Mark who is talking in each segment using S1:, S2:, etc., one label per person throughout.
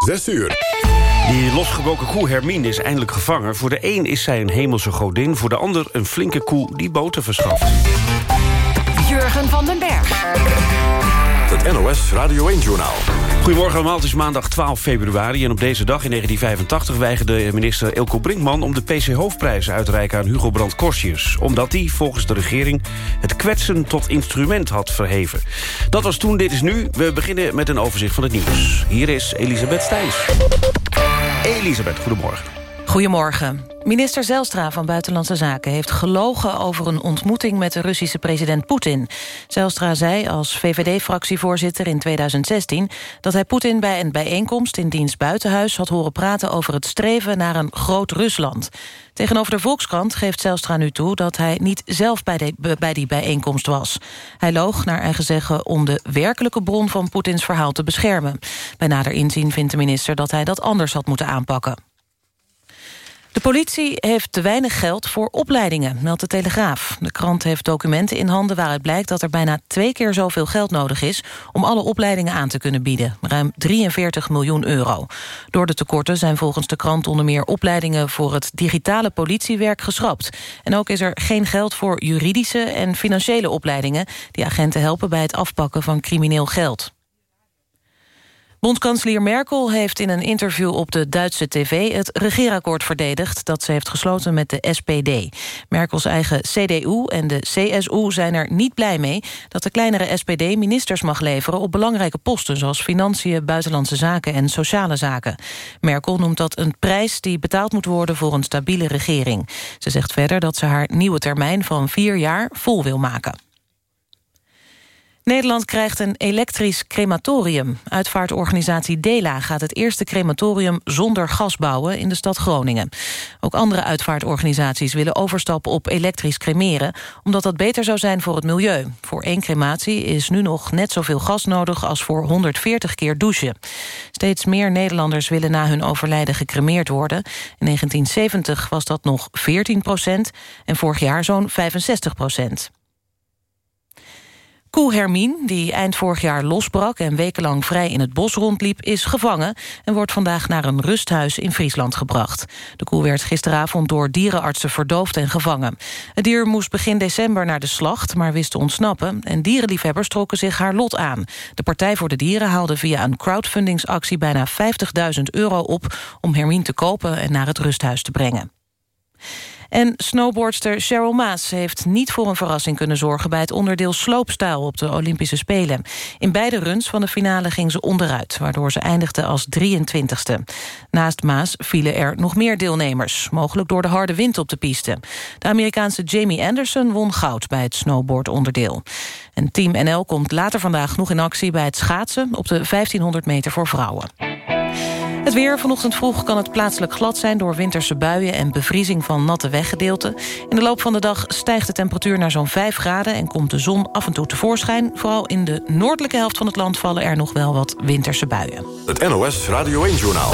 S1: 6 uur.
S2: Die losgebroken koe Hermine is eindelijk gevangen. Voor de een is zij een hemelse godin, voor de ander een flinke koe die boter verschaft.
S3: Jurgen van den Berg.
S1: Het NOS Radio 1-journaal.
S2: Goedemorgen allemaal, het is maandag 12 februari... en op deze dag in 1985 weigerde minister Elko Brinkman... om de PC-hoofdprijs uit te reiken aan Hugo Brandt Korsius. Omdat hij, volgens de regering, het kwetsen tot instrument had verheven. Dat was toen, dit is nu. We beginnen met een overzicht van het nieuws. Hier is Elisabeth Stijns. Elisabeth, goedemorgen.
S4: Goedemorgen. Minister Zelstra van Buitenlandse Zaken heeft gelogen over een ontmoeting met de Russische president Poetin. Zelstra zei als VVD-fractievoorzitter in 2016 dat hij Poetin bij een bijeenkomst in diens buitenhuis had horen praten over het streven naar een groot Rusland. Tegenover de Volkskrant geeft Zelstra nu toe dat hij niet zelf bij, bij die bijeenkomst was. Hij loog naar eigen zeggen om de werkelijke bron van Poetins verhaal te beschermen. Bij nader inzien vindt de minister dat hij dat anders had moeten aanpakken. De politie heeft te weinig geld voor opleidingen, meldt de Telegraaf. De krant heeft documenten in handen waaruit blijkt dat er bijna twee keer zoveel geld nodig is om alle opleidingen aan te kunnen bieden. Ruim 43 miljoen euro. Door de tekorten zijn volgens de krant onder meer opleidingen voor het digitale politiewerk geschrapt. En ook is er geen geld voor juridische en financiële opleidingen die agenten helpen bij het afpakken van crimineel geld. Bondskanselier Merkel heeft in een interview op de Duitse tv... het regeerakkoord verdedigd dat ze heeft gesloten met de SPD. Merkels eigen CDU en de CSU zijn er niet blij mee... dat de kleinere SPD ministers mag leveren op belangrijke posten... zoals financiën, buitenlandse zaken en sociale zaken. Merkel noemt dat een prijs die betaald moet worden... voor een stabiele regering. Ze zegt verder dat ze haar nieuwe termijn van vier jaar vol wil maken. Nederland krijgt een elektrisch crematorium. Uitvaartorganisatie Dela gaat het eerste crematorium zonder gas bouwen in de stad Groningen. Ook andere uitvaartorganisaties willen overstappen op elektrisch cremeren... omdat dat beter zou zijn voor het milieu. Voor één crematie is nu nog net zoveel gas nodig als voor 140 keer douchen. Steeds meer Nederlanders willen na hun overlijden gecremeerd worden. In 1970 was dat nog 14 procent en vorig jaar zo'n 65 procent. Koe Hermine, die eind vorig jaar losbrak... en wekenlang vrij in het bos rondliep, is gevangen... en wordt vandaag naar een rusthuis in Friesland gebracht. De koe werd gisteravond door dierenartsen verdoofd en gevangen. Het dier moest begin december naar de slacht, maar wist te ontsnappen... en dierenliefhebbers trokken zich haar lot aan. De Partij voor de Dieren haalde via een crowdfundingsactie... bijna 50.000 euro op om Hermine te kopen en naar het rusthuis te brengen. En snowboardster Cheryl Maas heeft niet voor een verrassing kunnen zorgen... bij het onderdeel sloopstijl op de Olympische Spelen. In beide runs van de finale ging ze onderuit... waardoor ze eindigde als 23ste. Naast Maas vielen er nog meer deelnemers... mogelijk door de harde wind op de piste. De Amerikaanse Jamie Anderson won goud bij het snowboardonderdeel. En Team NL komt later vandaag nog in actie bij het schaatsen... op de 1500 meter voor vrouwen. Het weer vanochtend vroeg kan het plaatselijk glad zijn... door winterse buien en bevriezing van natte weggedeelten. In de loop van de dag stijgt de temperatuur naar zo'n 5 graden... en komt de zon af en toe tevoorschijn. Vooral in de noordelijke helft van het land vallen er nog wel wat winterse buien.
S1: Het NOS Radio 1-journaal.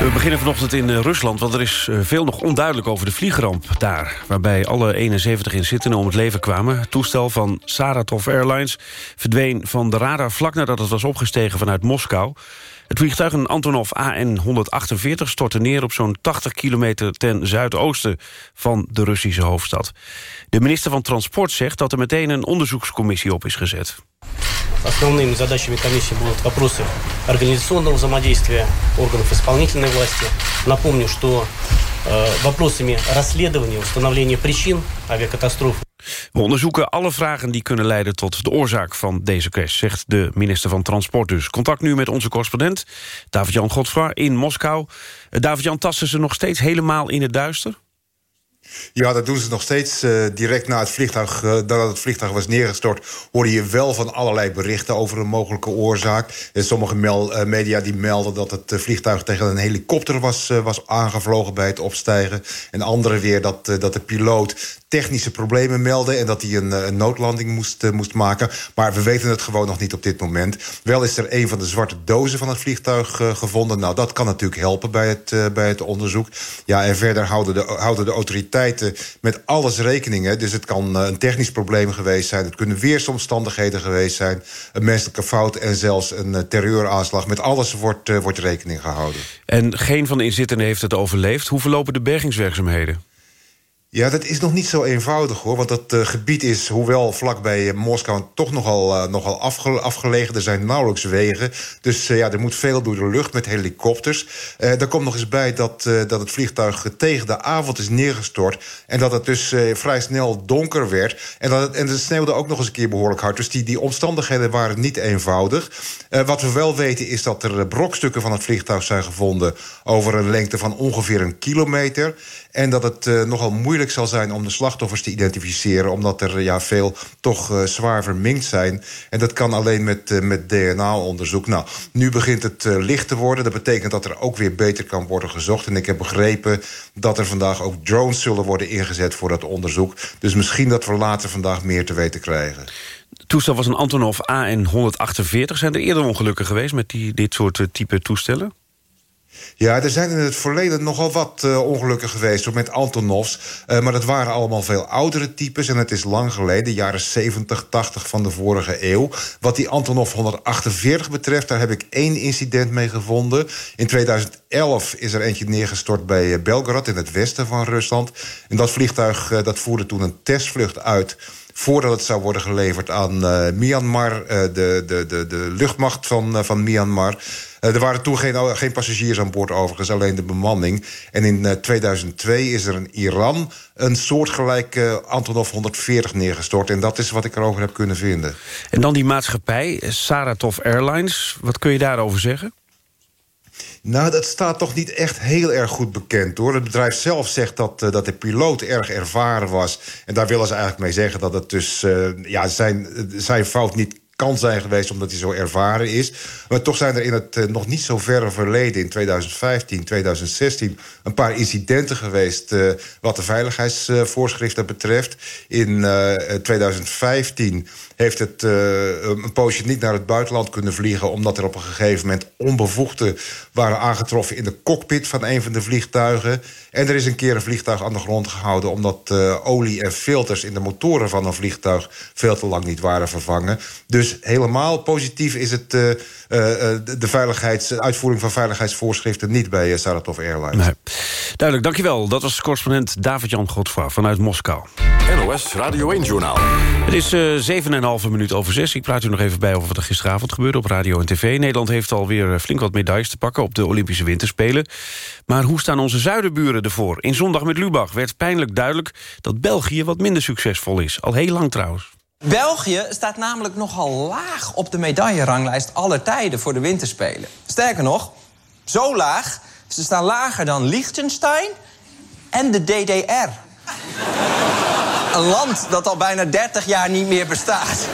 S2: We beginnen vanochtend in eh, Rusland, want er is eh, veel nog onduidelijk over de vliegramp daar. Waarbij alle 71 inzittenden om het leven kwamen. Het toestel van Saratov Airlines verdween van de radar vlak nadat het was opgestegen vanuit Moskou. Het vliegtuig, een Antonov AN-148, stortte neer op zo'n 80 kilometer ten zuidoosten van de Russische hoofdstad. De minister van Transport zegt dat er meteen een onderzoekscommissie op is gezet.
S5: Основными задачами комиссии будут вопросы организационного взаимодействия органов исполнительной власти. Напомню, что э, вопросами расследования, установления причин авиакатастрофы
S2: we onderzoeken alle vragen die kunnen leiden tot de oorzaak van deze crash... zegt de minister van Transport dus. Contact nu met onze correspondent, David-Jan Godfra in Moskou. Eh, David-Jan, tasten ze nog steeds helemaal in het duister?
S6: Ja, dat doen ze nog steeds. Uh, direct na het vliegtuig, uh, nadat het vliegtuig was neergestort... hoorde je wel van allerlei berichten over een mogelijke oorzaak. En sommige media die melden dat het vliegtuig tegen een helikopter was, was aangevlogen bij het opstijgen. En andere weer dat, dat de piloot technische problemen meldde... en dat hij een, een noodlanding moest, moest maken. Maar we weten het gewoon nog niet op dit moment. Wel is er een van de zwarte dozen van het vliegtuig gevonden. Nou, dat kan natuurlijk helpen bij het, bij het onderzoek. Ja, en verder houden de, houden de autoriteiten met alles rekening. Dus het kan een technisch probleem geweest zijn. Het kunnen weersomstandigheden geweest zijn. Een menselijke fout en zelfs een terreuraanslag. Met alles wordt, wordt rekening gehouden.
S2: En geen van de inzittenden heeft het overleefd. Hoe verlopen de bergingswerkzaamheden?
S6: Ja, dat is nog niet zo eenvoudig hoor. Want dat uh, gebied is, hoewel vlakbij uh, Moskou toch nogal, uh, nogal afge afgelegen. Er zijn nauwelijks wegen. Dus ja, er moet veel door de lucht met helikopters. er komt nog eens bij dat, dat het vliegtuig tegen de avond is neergestort. En dat het dus vrij snel donker werd. En, dat het, en het sneeuwde ook nog eens een keer behoorlijk hard. Dus die, die omstandigheden waren niet eenvoudig. wat we wel weten is dat er brokstukken van het vliegtuig zijn gevonden... over een lengte van ongeveer een kilometer. En dat het nogal moeilijk zal zijn om de slachtoffers te identificeren... omdat er ja, veel toch uh, zwaar verminkt zijn. En dat kan alleen met, uh, met DNA-onderzoek. Nou, nu begint het licht te worden. Dat betekent dat er ook weer beter kan worden gezocht. En ik heb begrepen dat er vandaag ook drones zullen worden ingezet... voor dat onderzoek. Dus misschien dat we later vandaag meer te weten krijgen.
S2: Het toestel was een Antonov AN-148. Zijn er eerder ongelukken geweest met die, dit soort type toestellen?
S6: Ja, er zijn in het verleden nogal wat uh, ongelukken geweest met Antonovs. Uh, maar dat waren allemaal veel oudere types. En het is lang geleden, jaren 70, 80 van de vorige eeuw. Wat die Antonov 148 betreft, daar heb ik één incident mee gevonden. In 2011 is er eentje neergestort bij eh, Belgrad in het westen van Rusland. En dat vliegtuig dat voerde toen een testvlucht uit voordat het zou worden geleverd aan uh, Myanmar, de, de, de, de luchtmacht van, van Myanmar. Er waren toen geen, geen passagiers aan boord overigens, alleen de bemanning. En in 2002 is er in Iran een soortgelijke Antonov 140 neergestort. En dat is wat ik erover heb kunnen vinden.
S2: En dan die maatschappij, Saratov Airlines. Wat kun je daarover zeggen?
S6: Nou, dat staat toch niet echt heel erg goed bekend, hoor. Het bedrijf zelf zegt dat, uh, dat de piloot erg ervaren was. En daar willen ze eigenlijk mee zeggen dat het dus uh, ja, zijn, zijn fout niet kan zijn geweest omdat hij zo ervaren is. Maar toch zijn er in het uh, nog niet zo verre verleden... in 2015, 2016 een paar incidenten geweest... Uh, wat de veiligheidsvoorschriften betreft. In 2015 heeft het een poosje niet naar het buitenland kunnen vliegen... omdat er op een gegeven moment onbevoegden waren aangetroffen... in de cockpit van een van de vliegtuigen. En er is een keer een vliegtuig aan de grond gehouden... omdat olie en filters in de motoren van een vliegtuig... veel te lang niet waren vervangen. Dus helemaal positief is het uh, de veiligheids, uitvoering van veiligheidsvoorschriften niet bij Saratov Airlines. Nee.
S2: Duidelijk, dankjewel. Dat was correspondent David-Jan Godfra vanuit Moskou.
S1: NOS Radio 1-journaal.
S2: Het is uh, 7,5 minuut over 6. Ik praat u nog even bij over wat er gisteravond gebeurde op radio en tv. Nederland heeft alweer flink wat medailles te pakken op de Olympische Winterspelen. Maar hoe staan onze zuidenburen ervoor? In Zondag met Lubach werd pijnlijk duidelijk dat België wat minder succesvol is. Al heel lang trouwens.
S7: België staat namelijk nogal laag op de medailleranglijst aller tijden voor de winterspelen. Sterker nog, zo laag, ze staan lager dan Liechtenstein en de DDR. Een land dat al bijna 30 jaar niet meer bestaat.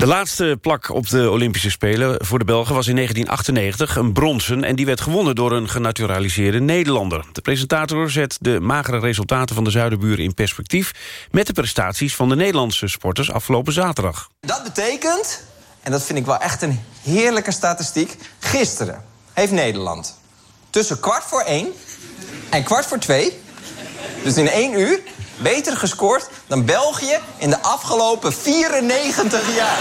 S2: De laatste plak op de Olympische Spelen voor de Belgen was in 1998 een bronzen... en die werd gewonnen door een genaturaliseerde Nederlander. De presentator zet de magere resultaten van de Zuiderburen in perspectief... met de prestaties van de Nederlandse sporters afgelopen zaterdag.
S7: Dat betekent, en dat vind ik wel echt een heerlijke statistiek... gisteren heeft Nederland tussen kwart voor één en kwart voor twee... dus in één uur beter gescoord dan België in de afgelopen 94 jaar.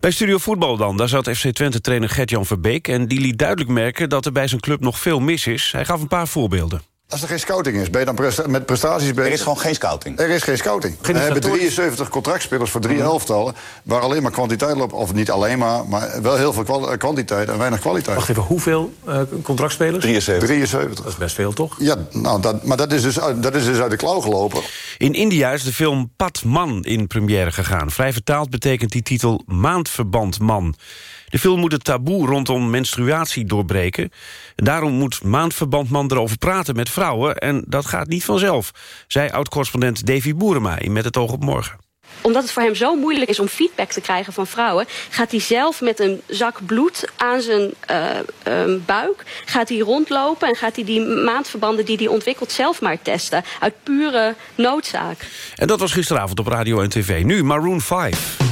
S2: Bij Studio Voetbal dan, daar zat FC Twente-trainer Gert-Jan Verbeek... en die liet duidelijk merken dat er bij zijn club nog veel mis is. Hij gaf een paar voorbeelden.
S8: Als er geen scouting is, ben je dan met prestaties bezig?
S9: Er is gewoon geen scouting.
S8: Er is geen scouting. We hebben 73 contractspelers voor drie mm elftallen... waar alleen maar kwantiteit loopt, of niet alleen maar... maar wel heel veel kwantiteit en weinig kwaliteit.
S2: Wacht even, hoeveel uh, contractspelers?
S8: 73. 73.
S2: Dat is best veel, toch?
S8: Ja, nou, dat, maar dat is, dus, dat is dus uit de klauw gelopen.
S2: In India is de film Pat Man in première gegaan. Vrij vertaald betekent die titel Maandverband Man... De film moet het taboe rondom menstruatie doorbreken. Daarom moet Maandverbandman erover praten met vrouwen... en dat gaat niet vanzelf, zei oud-correspondent Davy Boerema in Met het oog op morgen.
S9: omdat het voor hem zo moeilijk is om feedback te krijgen van vrouwen, gaat hij zelf met een zak bloed aan zijn uh, buik gaat hij rondlopen en gaat hij die maandverbanden die hij ontwikkelt zelf maar testen. Uit pure noodzaak.
S10: En dat was gisteravond op radio en tv. Nu Maroon 5.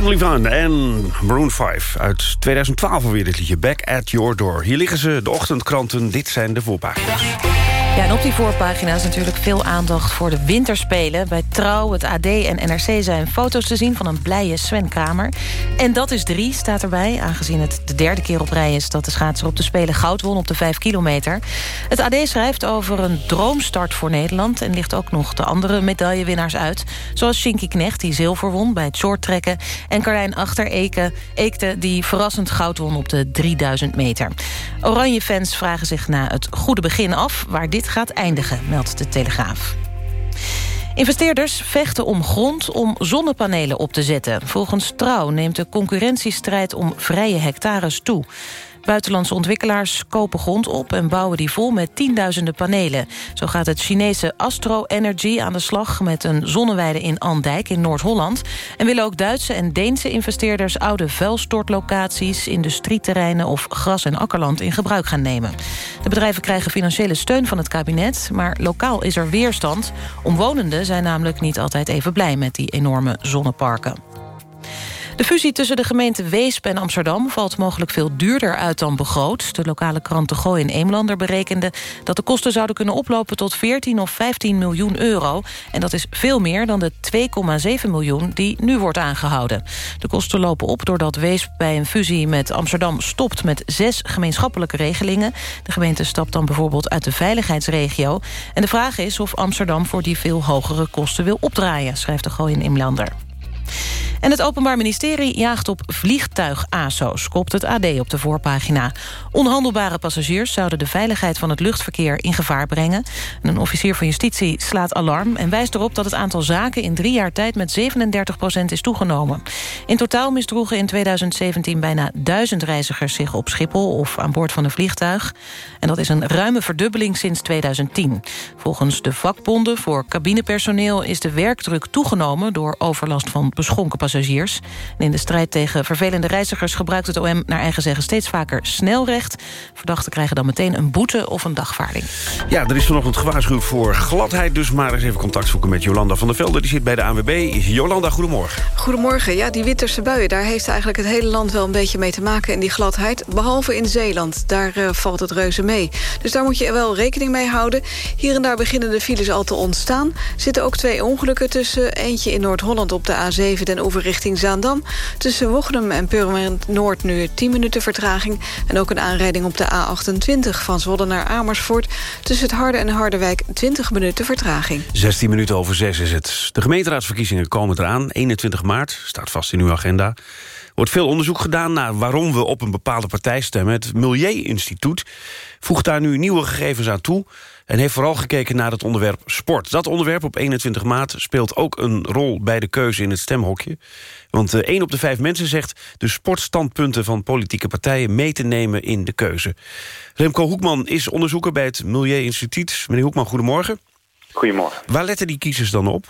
S10: Adam Levine en Maroon 5 uit 2012 alweer dit liedje. Back at Your Door. Hier liggen ze, de ochtendkranten. Dit zijn de voorpagina's.
S4: Op die voorpagina is natuurlijk veel aandacht voor de winterspelen. Bij Trouw, het AD en NRC zijn foto's te zien van een blije Sven Kramer. En dat is drie, staat erbij. Aangezien het de derde keer op rij is dat de schaatser op de Spelen goud won op de 5 kilometer. Het AD schrijft over een droomstart voor Nederland... en ligt ook nog de andere medaillewinnaars uit. Zoals Shinky Knecht, die zilver won bij het shorttrekken... en Carlijn Achter Eekte, die verrassend goud won op de 3000 meter. Oranje fans vragen zich na het goede begin af... waar dit gaat eindigen, meldt de Telegraaf. Investeerders vechten om grond om zonnepanelen op te zetten. Volgens Trouw neemt de concurrentiestrijd om vrije hectares toe. Buitenlandse ontwikkelaars kopen grond op en bouwen die vol met tienduizenden panelen. Zo gaat het Chinese Astro Energy aan de slag met een zonneweide in Andijk in Noord-Holland. En willen ook Duitse en Deense investeerders oude vuilstortlocaties, industrieterreinen of gras- en akkerland in gebruik gaan nemen. De bedrijven krijgen financiële steun van het kabinet, maar lokaal is er weerstand. Omwonenden zijn namelijk niet altijd even blij met die enorme zonneparken. De fusie tussen de gemeenten Weesp en Amsterdam valt mogelijk veel duurder uit dan begroot. De lokale krant De Gooi in Eemlander berekende dat de kosten zouden kunnen oplopen tot 14 of 15 miljoen euro. En dat is veel meer dan de 2,7 miljoen die nu wordt aangehouden. De kosten lopen op doordat Weesp bij een fusie met Amsterdam stopt met zes gemeenschappelijke regelingen. De gemeente stapt dan bijvoorbeeld uit de veiligheidsregio. En de vraag is of Amsterdam voor die veel hogere kosten wil opdraaien, schrijft De Gooi in Eemlander. En het Openbaar Ministerie jaagt op vliegtuig-ASO's... kopt het AD op de voorpagina. Onhandelbare passagiers zouden de veiligheid van het luchtverkeer in gevaar brengen. een officier van justitie slaat alarm... en wijst erop dat het aantal zaken in drie jaar tijd met 37% is toegenomen. In totaal misdroegen in 2017 bijna duizend reizigers zich op Schiphol... of aan boord van een vliegtuig. En dat is een ruime verdubbeling sinds 2010. Volgens de vakbonden voor cabinepersoneel is de werkdruk toegenomen... door overlast van beschonken passagiers. In de strijd tegen vervelende reizigers gebruikt het OM naar eigen zeggen steeds vaker snelrecht. Verdachten krijgen dan meteen een boete of een dagvaarding.
S2: Ja, er is vanochtend gewaarschuwd voor gladheid, dus maar eens even contact zoeken met Jolanda van der Velde. Die zit bij de ANWB. Jolanda, goedemorgen.
S11: Goedemorgen. Ja, die winterse buien, daar heeft eigenlijk het hele land wel een beetje mee te maken. En die gladheid, behalve in Zeeland, daar uh, valt het reuze mee. Dus daar moet je wel rekening mee houden. Hier en daar beginnen de files al te ontstaan. Zitten ook twee ongelukken tussen. Eentje in Noord-Holland op de A7 den richting Zaandam. Tussen Wochnum en Purmerend Noord nu 10 minuten vertraging. En ook een aanrijding op de A28 van Zwolle naar Amersfoort. Tussen het Harde en Harderwijk 20 minuten vertraging.
S2: 16 minuten over 6 is het. De gemeenteraadsverkiezingen komen eraan. 21 maart, staat vast in uw agenda. Wordt veel onderzoek gedaan naar waarom we op een bepaalde partij stemmen. Het Milieu-instituut voegt daar nu nieuwe gegevens aan toe en heeft vooral gekeken naar het onderwerp sport. Dat onderwerp op 21 maart speelt ook een rol bij de keuze in het stemhokje. Want uh, één op de vijf mensen zegt de sportstandpunten van politieke partijen mee te nemen in de keuze. Remco Hoekman is onderzoeker bij het Milieu-instituut. Meneer Hoekman, goedemorgen.
S12: Goedemorgen.
S2: Waar letten die kiezers dan op?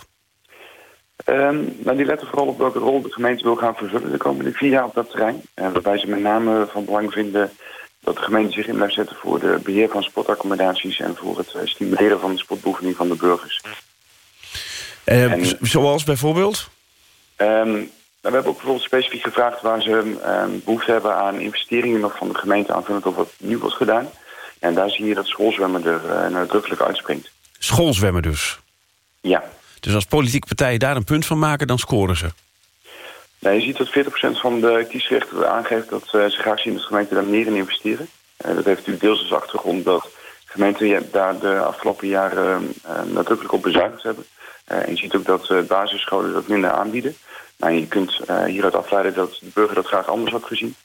S12: Um, nou, die letten vooral op welke rol de gemeente wil gaan vervullen de komende vier jaar op dat terrein. En waarbij ze met name van belang vinden dat de gemeente zich in blijft zetten voor de beheer van sportaccommodaties en voor het eh, stimuleren van de sportbeoefening van de burgers.
S2: Uh, en, zoals bijvoorbeeld?
S12: Um, we hebben ook bijvoorbeeld specifiek gevraagd waar ze um, behoefte hebben aan investeringen nog van de gemeente aanvullend op wat nieuw wordt gedaan. En daar zie je dat schoolzwemmen er uh, nadrukkelijk uitspringt.
S2: Schoolzwemmen dus?
S12: Ja.
S2: Dus als politieke partijen daar een punt van maken, dan scoren ze?
S12: Nou, je ziet dat 40% van de kiesrechten aangeeft dat uh, ze graag zien dat gemeenten daar meer in investeren. Uh, dat heeft natuurlijk deels als achtergrond dat gemeenten daar de afgelopen jaren uh, nadrukkelijk op bezuinigd hebben. en je ziet ook dat basisscholen dat minder aanbieden. Nou, je kunt hieruit afleiden dat de burger dat graag anders had gezien.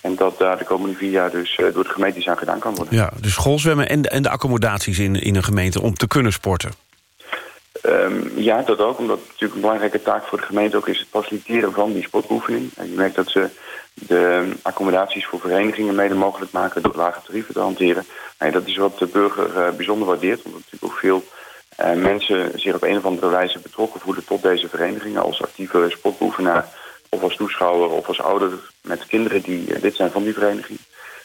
S12: En dat daar de komende vier jaar dus door de gemeente iets aan gedaan kan worden.
S2: Ja, dus schoolzwemmen en en de accommodaties in, in een gemeente om te kunnen sporten.
S12: Um, ja, dat ook. Omdat het natuurlijk een belangrijke taak voor de gemeente ook is het faciliteren van die sportoefening. En je merkt dat ze de accommodaties voor verenigingen mede mogelijk maken door lage tarieven te hanteren. En dat is wat de burger uh, bijzonder waardeert. Omdat natuurlijk ook veel uh, mensen zich op een of andere wijze betrokken voelen tot deze verenigingen. Als actieve sportbeoefenaar of als toeschouwer of als ouder met kinderen die uh, lid zijn van die vereniging.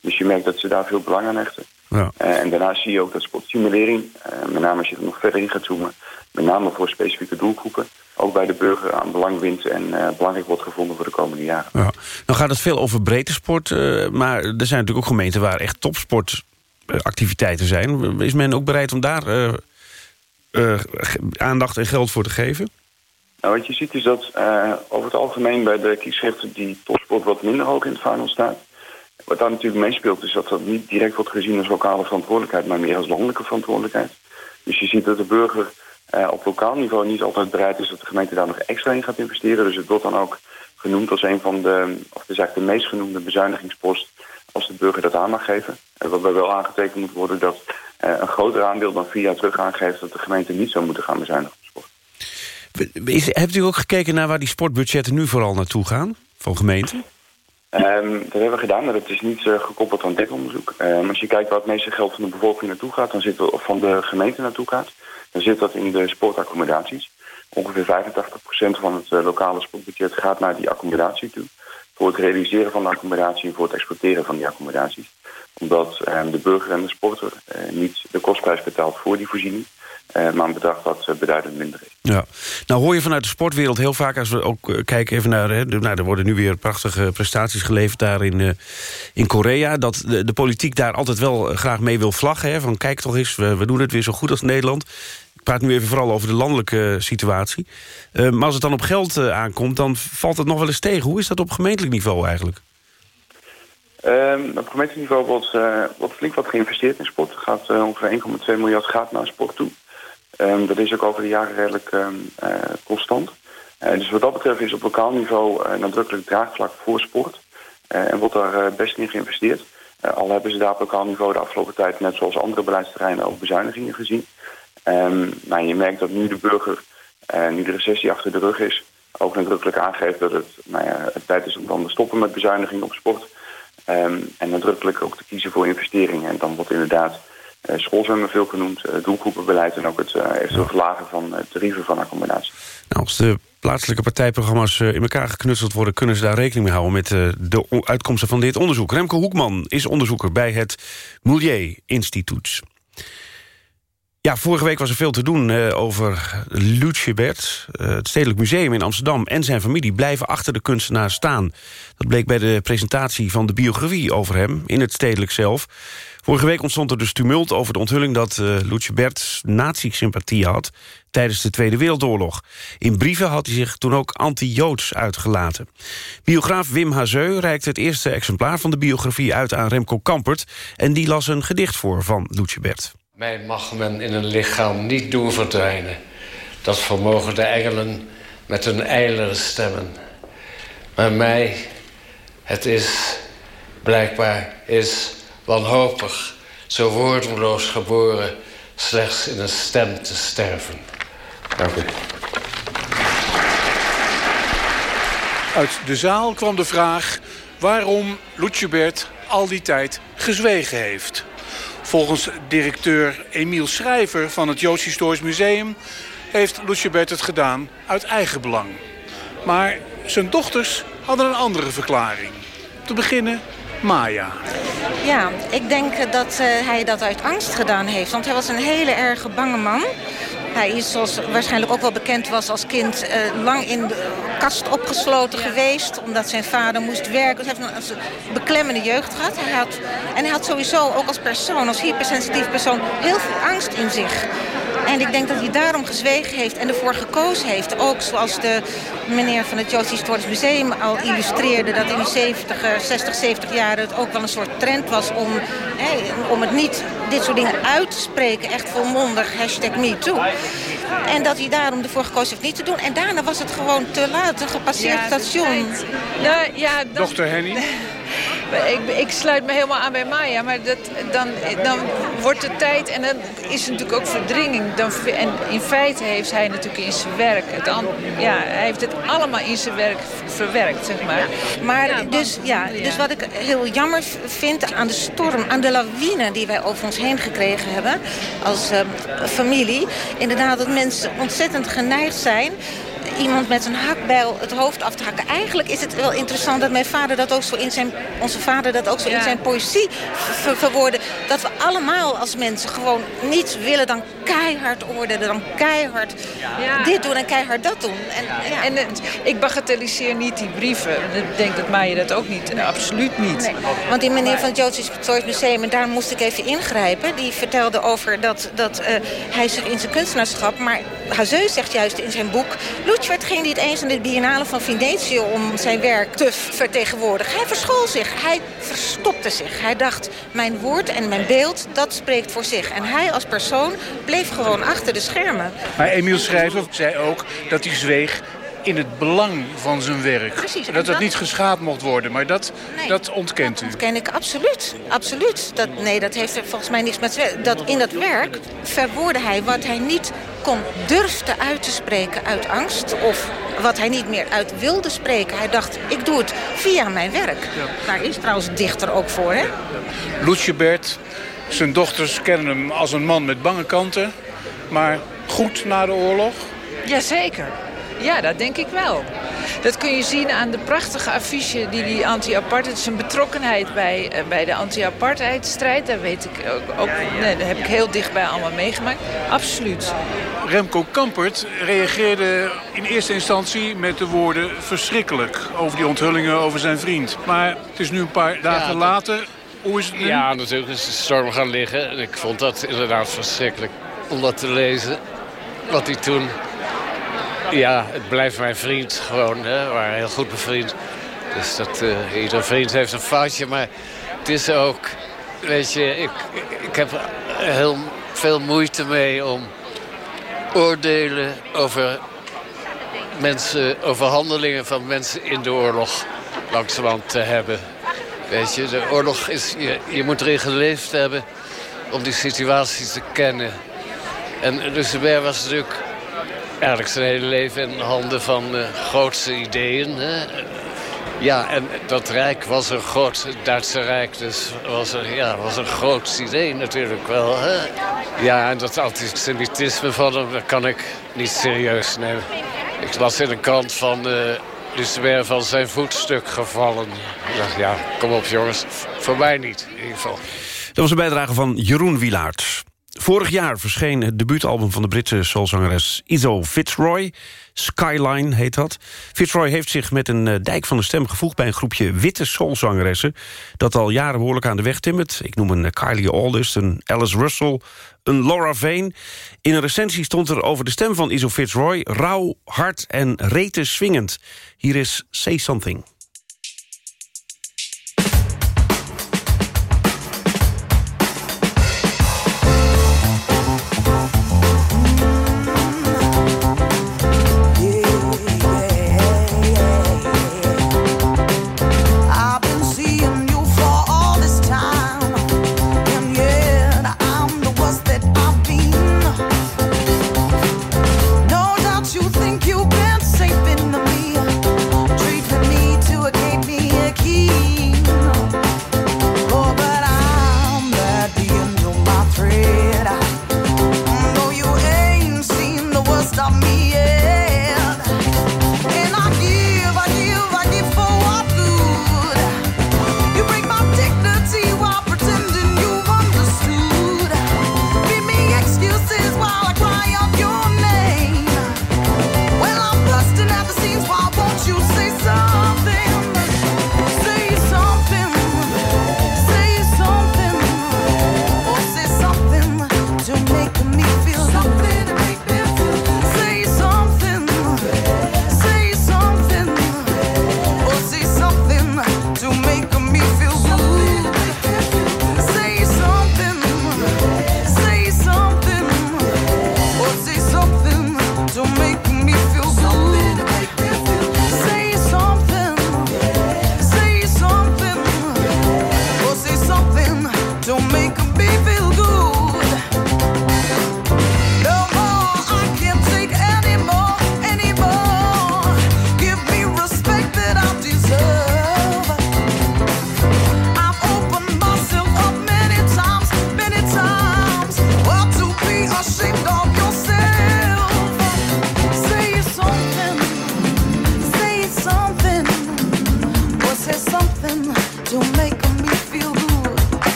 S12: Dus je merkt dat ze daar veel belang aan hechten. Ja. en daarnaast zie je ook dat sportstimulering, met name als je er nog verder in gaat zoomen met name voor specifieke doelgroepen, ook bij de burger aan belang wint en uh, belangrijk wordt gevonden voor de komende jaren.
S2: Ja. Nou gaat het veel over breedte sport, uh, maar er zijn natuurlijk ook gemeenten waar echt topsportactiviteiten zijn. Is men ook bereid om daar uh, aandacht en geld voor te geven?
S12: Nou, wat je ziet is dat over het algemeen bij de kiesrechten die topsport wat minder hoog in het vaandel staat. Wat daar natuurlijk meespeelt is dat dat niet direct wordt gezien als lokale verantwoordelijkheid, maar meer als landelijke verantwoordelijkheid. Dus je ziet dat de burger uh, op lokaal niveau niet altijd bereid is dat de gemeente daar nog extra in gaat investeren. Dus het wordt dan ook genoemd als een van de, of het is eigenlijk de meest genoemde bezuinigingspost als de burger dat aan mag geven. Uh, waarbij wel aangetekend moet worden dat uh, een groter aandeel dan vier jaar terug aangeeft dat de gemeente niet zou moeten gaan bezuinigen op sport.
S2: Is, hebt u ook gekeken naar waar die sportbudgetten nu vooral naartoe gaan van gemeenten?
S12: Ehm, dat hebben we gedaan, maar dat is niet uh, gekoppeld aan dit onderzoek. Um, als je kijkt waar het meeste geld van de bevolking naartoe gaat, dan zit het, of van de gemeente naartoe gaat, dan zit dat in de sportaccommodaties. Ongeveer 85% van het uh, lokale sportbudget gaat naar die accommodatie toe. Voor het realiseren van de accommodatie en voor het exporteren van die accommodaties. Omdat um, de burger en de sporter uh, niet de kostprijs betaalt voor die voorziening. Uh, maar een bedrag dat uh, beduidend minder is.
S2: Ja. Nou hoor je vanuit de sportwereld heel vaak... als we ook uh, kijken even naar... Hè, nou, er worden nu weer prachtige prestaties geleverd daar in, in Korea... dat de, de, politiek daar altijd wel graag mee wil vlaggen. Hè, van kijk toch eens, we, we, doen het weer zo goed als Nederland. Ik praat nu even vooral over de landelijke situatie. maar als het dan op geld aankomt, dan valt het nog wel eens tegen. Hoe is dat op gemeentelijk niveau eigenlijk?
S12: Um, op gemeentelijk niveau wordt, wordt flink wat geïnvesteerd in sport. Er gaat ongeveer 1,2 miljard gaat naar sport toe. Um, dat is ook over de jaren redelijk um, constant. Uh, dus wat dat betreft is op lokaal niveau uh, nadrukkelijk draagvlak voor sport. en wordt daar best in geïnvesteerd. al hebben ze daar op lokaal niveau de afgelopen tijd, net zoals andere beleidsterreinen, ook bezuinigingen gezien. Um, maar je merkt dat nu de burger, nu de recessie achter de rug is, ook nadrukkelijk aangeeft dat het, nou ja, het tijd is om dan te stoppen met bezuinigingen op sport. en nadrukkelijk ook te kiezen voor investeringen. En dan wordt inderdaad uh, schoolzwemmen veel genoemd, uh, doelgroepenbeleid... en ook het eventueel verlagen van tarieven van accommodatie.
S2: Nou, als de plaatselijke partijprogramma's in elkaar geknutseld worden... kunnen ze daar rekening mee houden met de uitkomsten van dit onderzoek. Remke Hoekman is onderzoeker bij het Milieu Instituut. Ja, vorige week was er veel te doen uh, over Lucebert. Uh, het Stedelijk Museum in Amsterdam en zijn familie blijven achter de kunstenaar staan. Dat bleek bij de presentatie van de biografie over hem in het Stedelijk zelf. Vorige week ontstond er dus tumult over de onthulling dat uh, Lucebert nazi-sympathie had tijdens de Tweede Wereldoorlog. In brieven had hij zich toen ook anti-Joods uitgelaten. Biograaf Wim Hazeu reikte het eerste exemplaar van de biografie uit aan Remco Kampert... en die las een gedicht voor van Lucebert.
S13: Mij mag men in een lichaam niet doen verdwijnen. Dat vermogen de engelen met hun ijlere stemmen. Maar mij, het is, blijkbaar is wanhopig, zo woordeloos geboren, slechts in een stem te sterven. Dank u.
S14: Uit de zaal kwam de vraag waarom Lutjebert al die tijd gezwegen heeft. Volgens directeur Emiel Schrijver van het Joods Historisch Museum... heeft Lutjebert het gedaan uit eigen belang. Maar zijn dochters hadden een andere verklaring. Te beginnen Maya.
S15: Ja, ik denk dat uh, hij dat uit angst gedaan heeft. Want hij was een hele erg bange man. Hij is, zoals waarschijnlijk ook wel bekend was als kind... Uh, lang in de kast opgesloten geweest. Omdat zijn vader moest werken. Dus hij heeft een beklemmende jeugd gehad. Hij had, en hij had sowieso ook als persoon, als hypersensitief persoon... heel veel angst in zich. En ik denk dat hij daarom gezwegen heeft en ervoor gekozen heeft. Ook zoals de meneer van het Joods Historisch Museum al illustreerde... dat in de 70, 60, 70 jaren het ook wel een soort trend was om, om het niet dit soort dingen uit te spreken. Echt volmondig, hashtag MeToo. En dat hij daarom ervoor gekozen heeft niet te doen. En daarna was het gewoon te laat, een gepasseerd station.
S16: Nou, ja,
S14: dan... Dokter Henny?
S16: Ik, ik, sluit me helemaal aan bij Maya, maar dat, dan, dan wordt de tijd en dan is er natuurlijk ook verdringing. Dan, en in feite heeft hij natuurlijk in zijn werk, het, ja, hij heeft het allemaal in zijn werk verwerkt, zeg maar.
S15: Maar dus, ja, dus wat ik heel jammer vind aan de storm, aan de lawine die wij over ons heen gekregen hebben als uh, familie. Inderdaad dat mensen ontzettend geneigd zijn iemand met een hakbijl het hoofd af te hakken. Eigenlijk is het wel interessant dat mijn vader dat ook zo in zijn, onze vader dat ook zo in zijn poëzie ver verwoordde. Dat we allemaal als mensen gewoon niets willen dan keihard oordelen, dan keihard ja. dit doen en keihard dat doen. En,
S16: ja. en, ik bagatelliseer niet die brieven. Ik denk dat Maya dat ook niet. Absoluut niet. Nee.
S15: Want die meneer van het Joods Historisch Museum, en daar moest ik even ingrijpen... die vertelde over dat, dat uh, hij zich in zijn kunstenaarschap... maar Hazeu zegt juist in zijn boek... Luchwert ging niet eens aan de Biennale van Venetië... om zijn werk te vertegenwoordigen. Hij verschool zich. Hij verstopte zich. Hij dacht, mijn woord en mijn beeld, dat spreekt voor zich. En hij als persoon bleef gewoon achter de schermen.
S14: Maar Emiel Schrijver zei ook dat hij zweeg in het belang van zijn werk.
S15: Precies.
S14: Dat het niet geschaad mocht worden, maar dat, nee, dat ontkent u.
S15: Dat ontken ik absoluut. absoluut. Dat, nee, dat heeft er volgens mij niks met... Dat in dat werk verwoordde hij wat hij niet kon durfde uit te spreken uit angst... of wat hij niet meer uit wilde spreken. Hij dacht, ik doe het via mijn werk. Daar is trouwens dichter ook voor, hè?
S14: Bert, zijn dochters kennen hem als een man met bange kanten. Maar goed na de oorlog?
S16: Jazeker. Ja, dat denk ik wel. Dat kun je zien aan de prachtige affiche die die anti-apartheid... zijn betrokkenheid bij, uh, bij de anti-apartheidstrijd. Daar, weet ik ook, ook nee, daar heb ik heel dichtbij allemaal meegemaakt. Absoluut.
S14: Remco Kampert reageerde in eerste instantie met de woorden verschrikkelijk... over die onthullingen over zijn vriend. Maar het is nu een paar dagen later...
S13: Ja, natuurlijk is de storm gaan liggen. En ik vond dat inderdaad verschrikkelijk om dat te lezen. Wat hij toen ja, het blijft mijn vriend gewoon. Hè. We waren heel goed bevriend. Dus dat, uh, iedere vriend heeft een foutje. Maar het is ook... Weet je, ik, ik heb heel veel moeite mee om oordelen over mensen, over handelingen van mensen in de oorlog langzamerhand te hebben. Weet je, de oorlog is, je, je moet erin geleefd hebben om die situatie te kennen. En Lucebert was natuurlijk eigenlijk zijn hele leven in handen van uh, grootste ideeën. Hè. Ja, en dat rijk was een groot, het Duitse Rijk, dus was er, ja, was een groot idee natuurlijk wel. Hè. Ja, en dat antisemitisme van hem kan ik niet serieus nemen. Ik was in een krant van uh, Lucebert van zijn voetstuk gevallen. Ik dacht, ja, kom op jongens, voor mij niet in ieder geval.
S10: Dat was een bijdrage van Jeroen Wilaert. Vorig jaar verscheen het debuutalbum van de Britse soulzangeres Izo Fitzroy. Skyline heet dat. Fitzroy heeft zich met een eh, dijk van de stem gevoegd... bij een groepje witte soulzangeressen... dat al jaren behoorlijk aan de weg timmert. Ik noem een eh, Kylie Aldist, een Alice Russell, een Laura Vane. In een recensie stond er over de stem van Izo Fitzroy... rauw, hard en rete swingend. Hier is Say Something.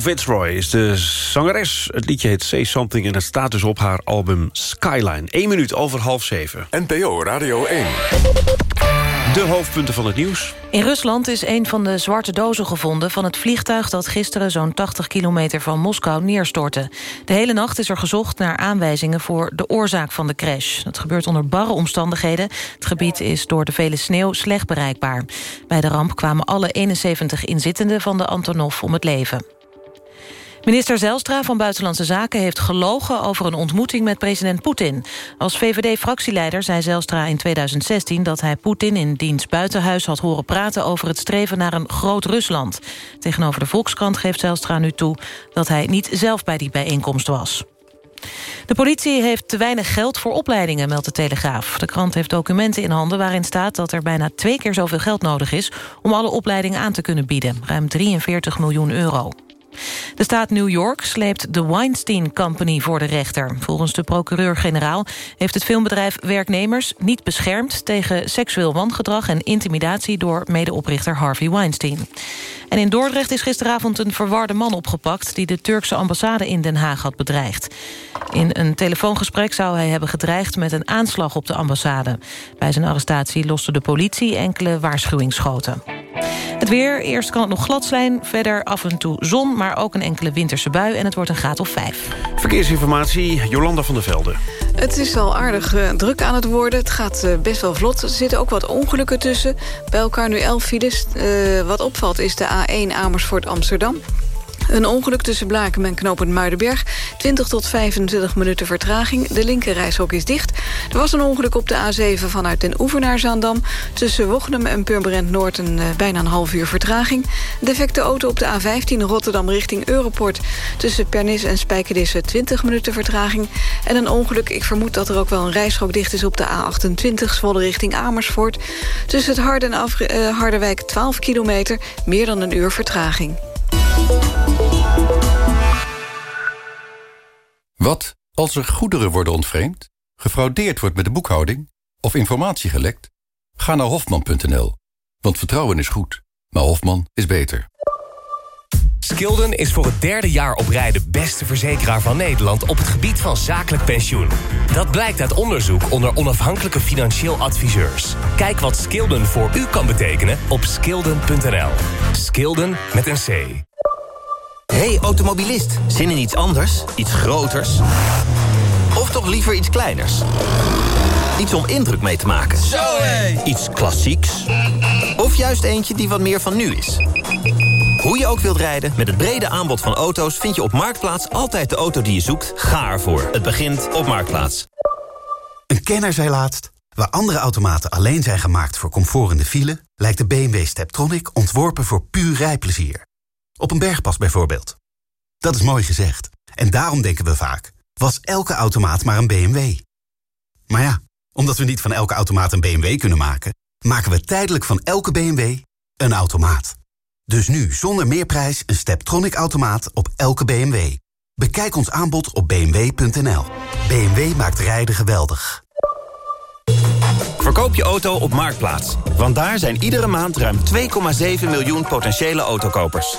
S2: Fitzroy is de zangeres. Het liedje heet Say Something en het staat dus op haar album Skyline. 1 minuut over half zeven.
S1: NPO Radio 1.
S2: De hoofdpunten van het nieuws.
S4: In Rusland is een van de zwarte dozen gevonden... van het vliegtuig dat gisteren zo'n 80 kilometer van Moskou neerstortte. De hele nacht is er gezocht naar aanwijzingen voor de oorzaak van de crash. Dat gebeurt onder barre omstandigheden. Het gebied is door de vele sneeuw slecht bereikbaar. Bij de ramp kwamen alle 71 inzittenden van de Antonov om het leven. Minister Zelstra van Buitenlandse Zaken heeft gelogen over een ontmoeting met president Poetin. Als VVD-fractieleider zei Zelstra in 2016 dat hij Poetin in diens buitenhuis had horen praten over het streven naar een groot Rusland. Tegenover de Volkskrant geeft Zelstra nu toe dat hij niet zelf bij die bijeenkomst was. De politie heeft te weinig geld voor opleidingen, meldt de Telegraaf. De krant heeft documenten in handen waarin staat dat er bijna twee keer zoveel geld nodig is... om alle opleidingen aan te kunnen bieden, ruim 43 miljoen euro. De staat New York sleept de Weinstein Company voor de rechter. Volgens de procureur-generaal heeft het filmbedrijf werknemers niet beschermd... tegen seksueel wangedrag en intimidatie door medeoprichter Harvey Weinstein. En in Dordrecht is gisteravond een verwarde man opgepakt... die de Turkse ambassade in Den Haag had bedreigd. In een telefoongesprek zou hij hebben gedreigd met een aanslag op de ambassade. Bij zijn arrestatie loste de politie enkele waarschuwingsschoten. Het weer, eerst kan het nog glad zijn, verder af en toe zon... maar ook een enkele winterse bui en het wordt een graad of vijf.
S2: Verkeersinformatie, Jolanda van der Velde.
S11: Het is al aardig uh, druk aan het worden. Het gaat uh, best wel vlot. Er zitten ook wat ongelukken tussen. Bij elkaar nu 11 files. Uh, wat opvalt is de A1 Amersfoort-Amsterdam. Een ongeluk tussen Blaken en Knopend Muidenberg. 20 tot 25 minuten vertraging. De linkerrijshok is dicht. Er was een ongeluk op de A7 vanuit Den Oever naar Zaandam. Tussen Wochnum en Purmerend Noord een, uh, bijna een half uur vertraging. Defecte auto op de A15 Rotterdam richting Europort. Tussen Pernis en Spijkenisse 20 minuten vertraging. En een ongeluk, ik vermoed dat er ook wel een rijstrook dicht is op de A28 Zwolle richting Amersfoort. Tussen het Harden en uh, Harderwijk 12 kilometer, meer dan een uur vertraging.
S17: Wat als er goederen worden ontvreemd, gefraudeerd wordt met de boekhouding of informatie gelekt? Ga naar hofman.nl, want vertrouwen is goed, maar Hofman is beter.
S18: Skilden is voor het derde jaar op rij de beste verzekeraar van Nederland op het gebied van zakelijk pensioen. Dat blijkt uit onderzoek onder onafhankelijke financieel adviseurs. Kijk wat Skilden voor u kan betekenen op skilden.nl. Skilden met een C.
S19: Hey automobilist, zin in iets anders? Iets groters? Of toch liever iets kleiners? Iets om indruk mee te maken?
S20: Zo hé!
S19: Iets klassieks? Of juist eentje die wat meer van nu is? Hoe je ook wilt rijden, met het brede aanbod van auto's... vind je op Marktplaats altijd de auto die je zoekt. Ga ervoor. Het begint op Marktplaats.
S21: Een kenner zei laatst... waar andere automaten alleen zijn gemaakt voor comfort in de file... lijkt de BMW Steptronic ontworpen voor puur rijplezier. Op een bergpas bijvoorbeeld. Dat is mooi gezegd. En daarom denken we vaak, was elke automaat maar een BMW? Maar ja, omdat we niet van elke automaat een BMW kunnen maken... maken we tijdelijk van elke BMW een automaat. Dus nu zonder meerprijs een Steptronic-automaat op elke BMW. Bekijk ons aanbod op bmw.nl. BMW maakt rijden geweldig.
S19: Verkoop je auto op Marktplaats. Want daar zijn iedere maand ruim 2,7 miljoen potentiële autokopers.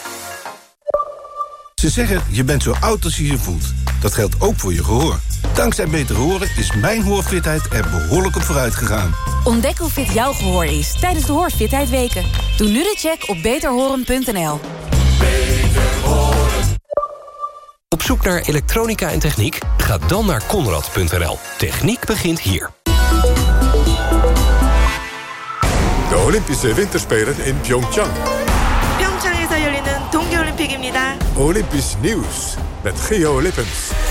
S22: Ze zeggen, je bent zo oud als je je voelt. Dat geldt ook voor je gehoor. Dankzij Beter Horen is mijn hoorfitheid er behoorlijk op vooruit gegaan.
S23: Ontdek hoe fit jouw gehoor is tijdens de Hoorfitheid Weken. Doe nu de check op beterhoren.nl.
S18: Op zoek naar elektronica en techniek? Ga dan naar Conrad.nl. Techniek begint hier.
S1: De Olympische Winterspelen in Pyeongchang.
S24: 평창에서 열리는 동계올림픽입니다.
S1: Olympisch nieuws met Geo Lippens.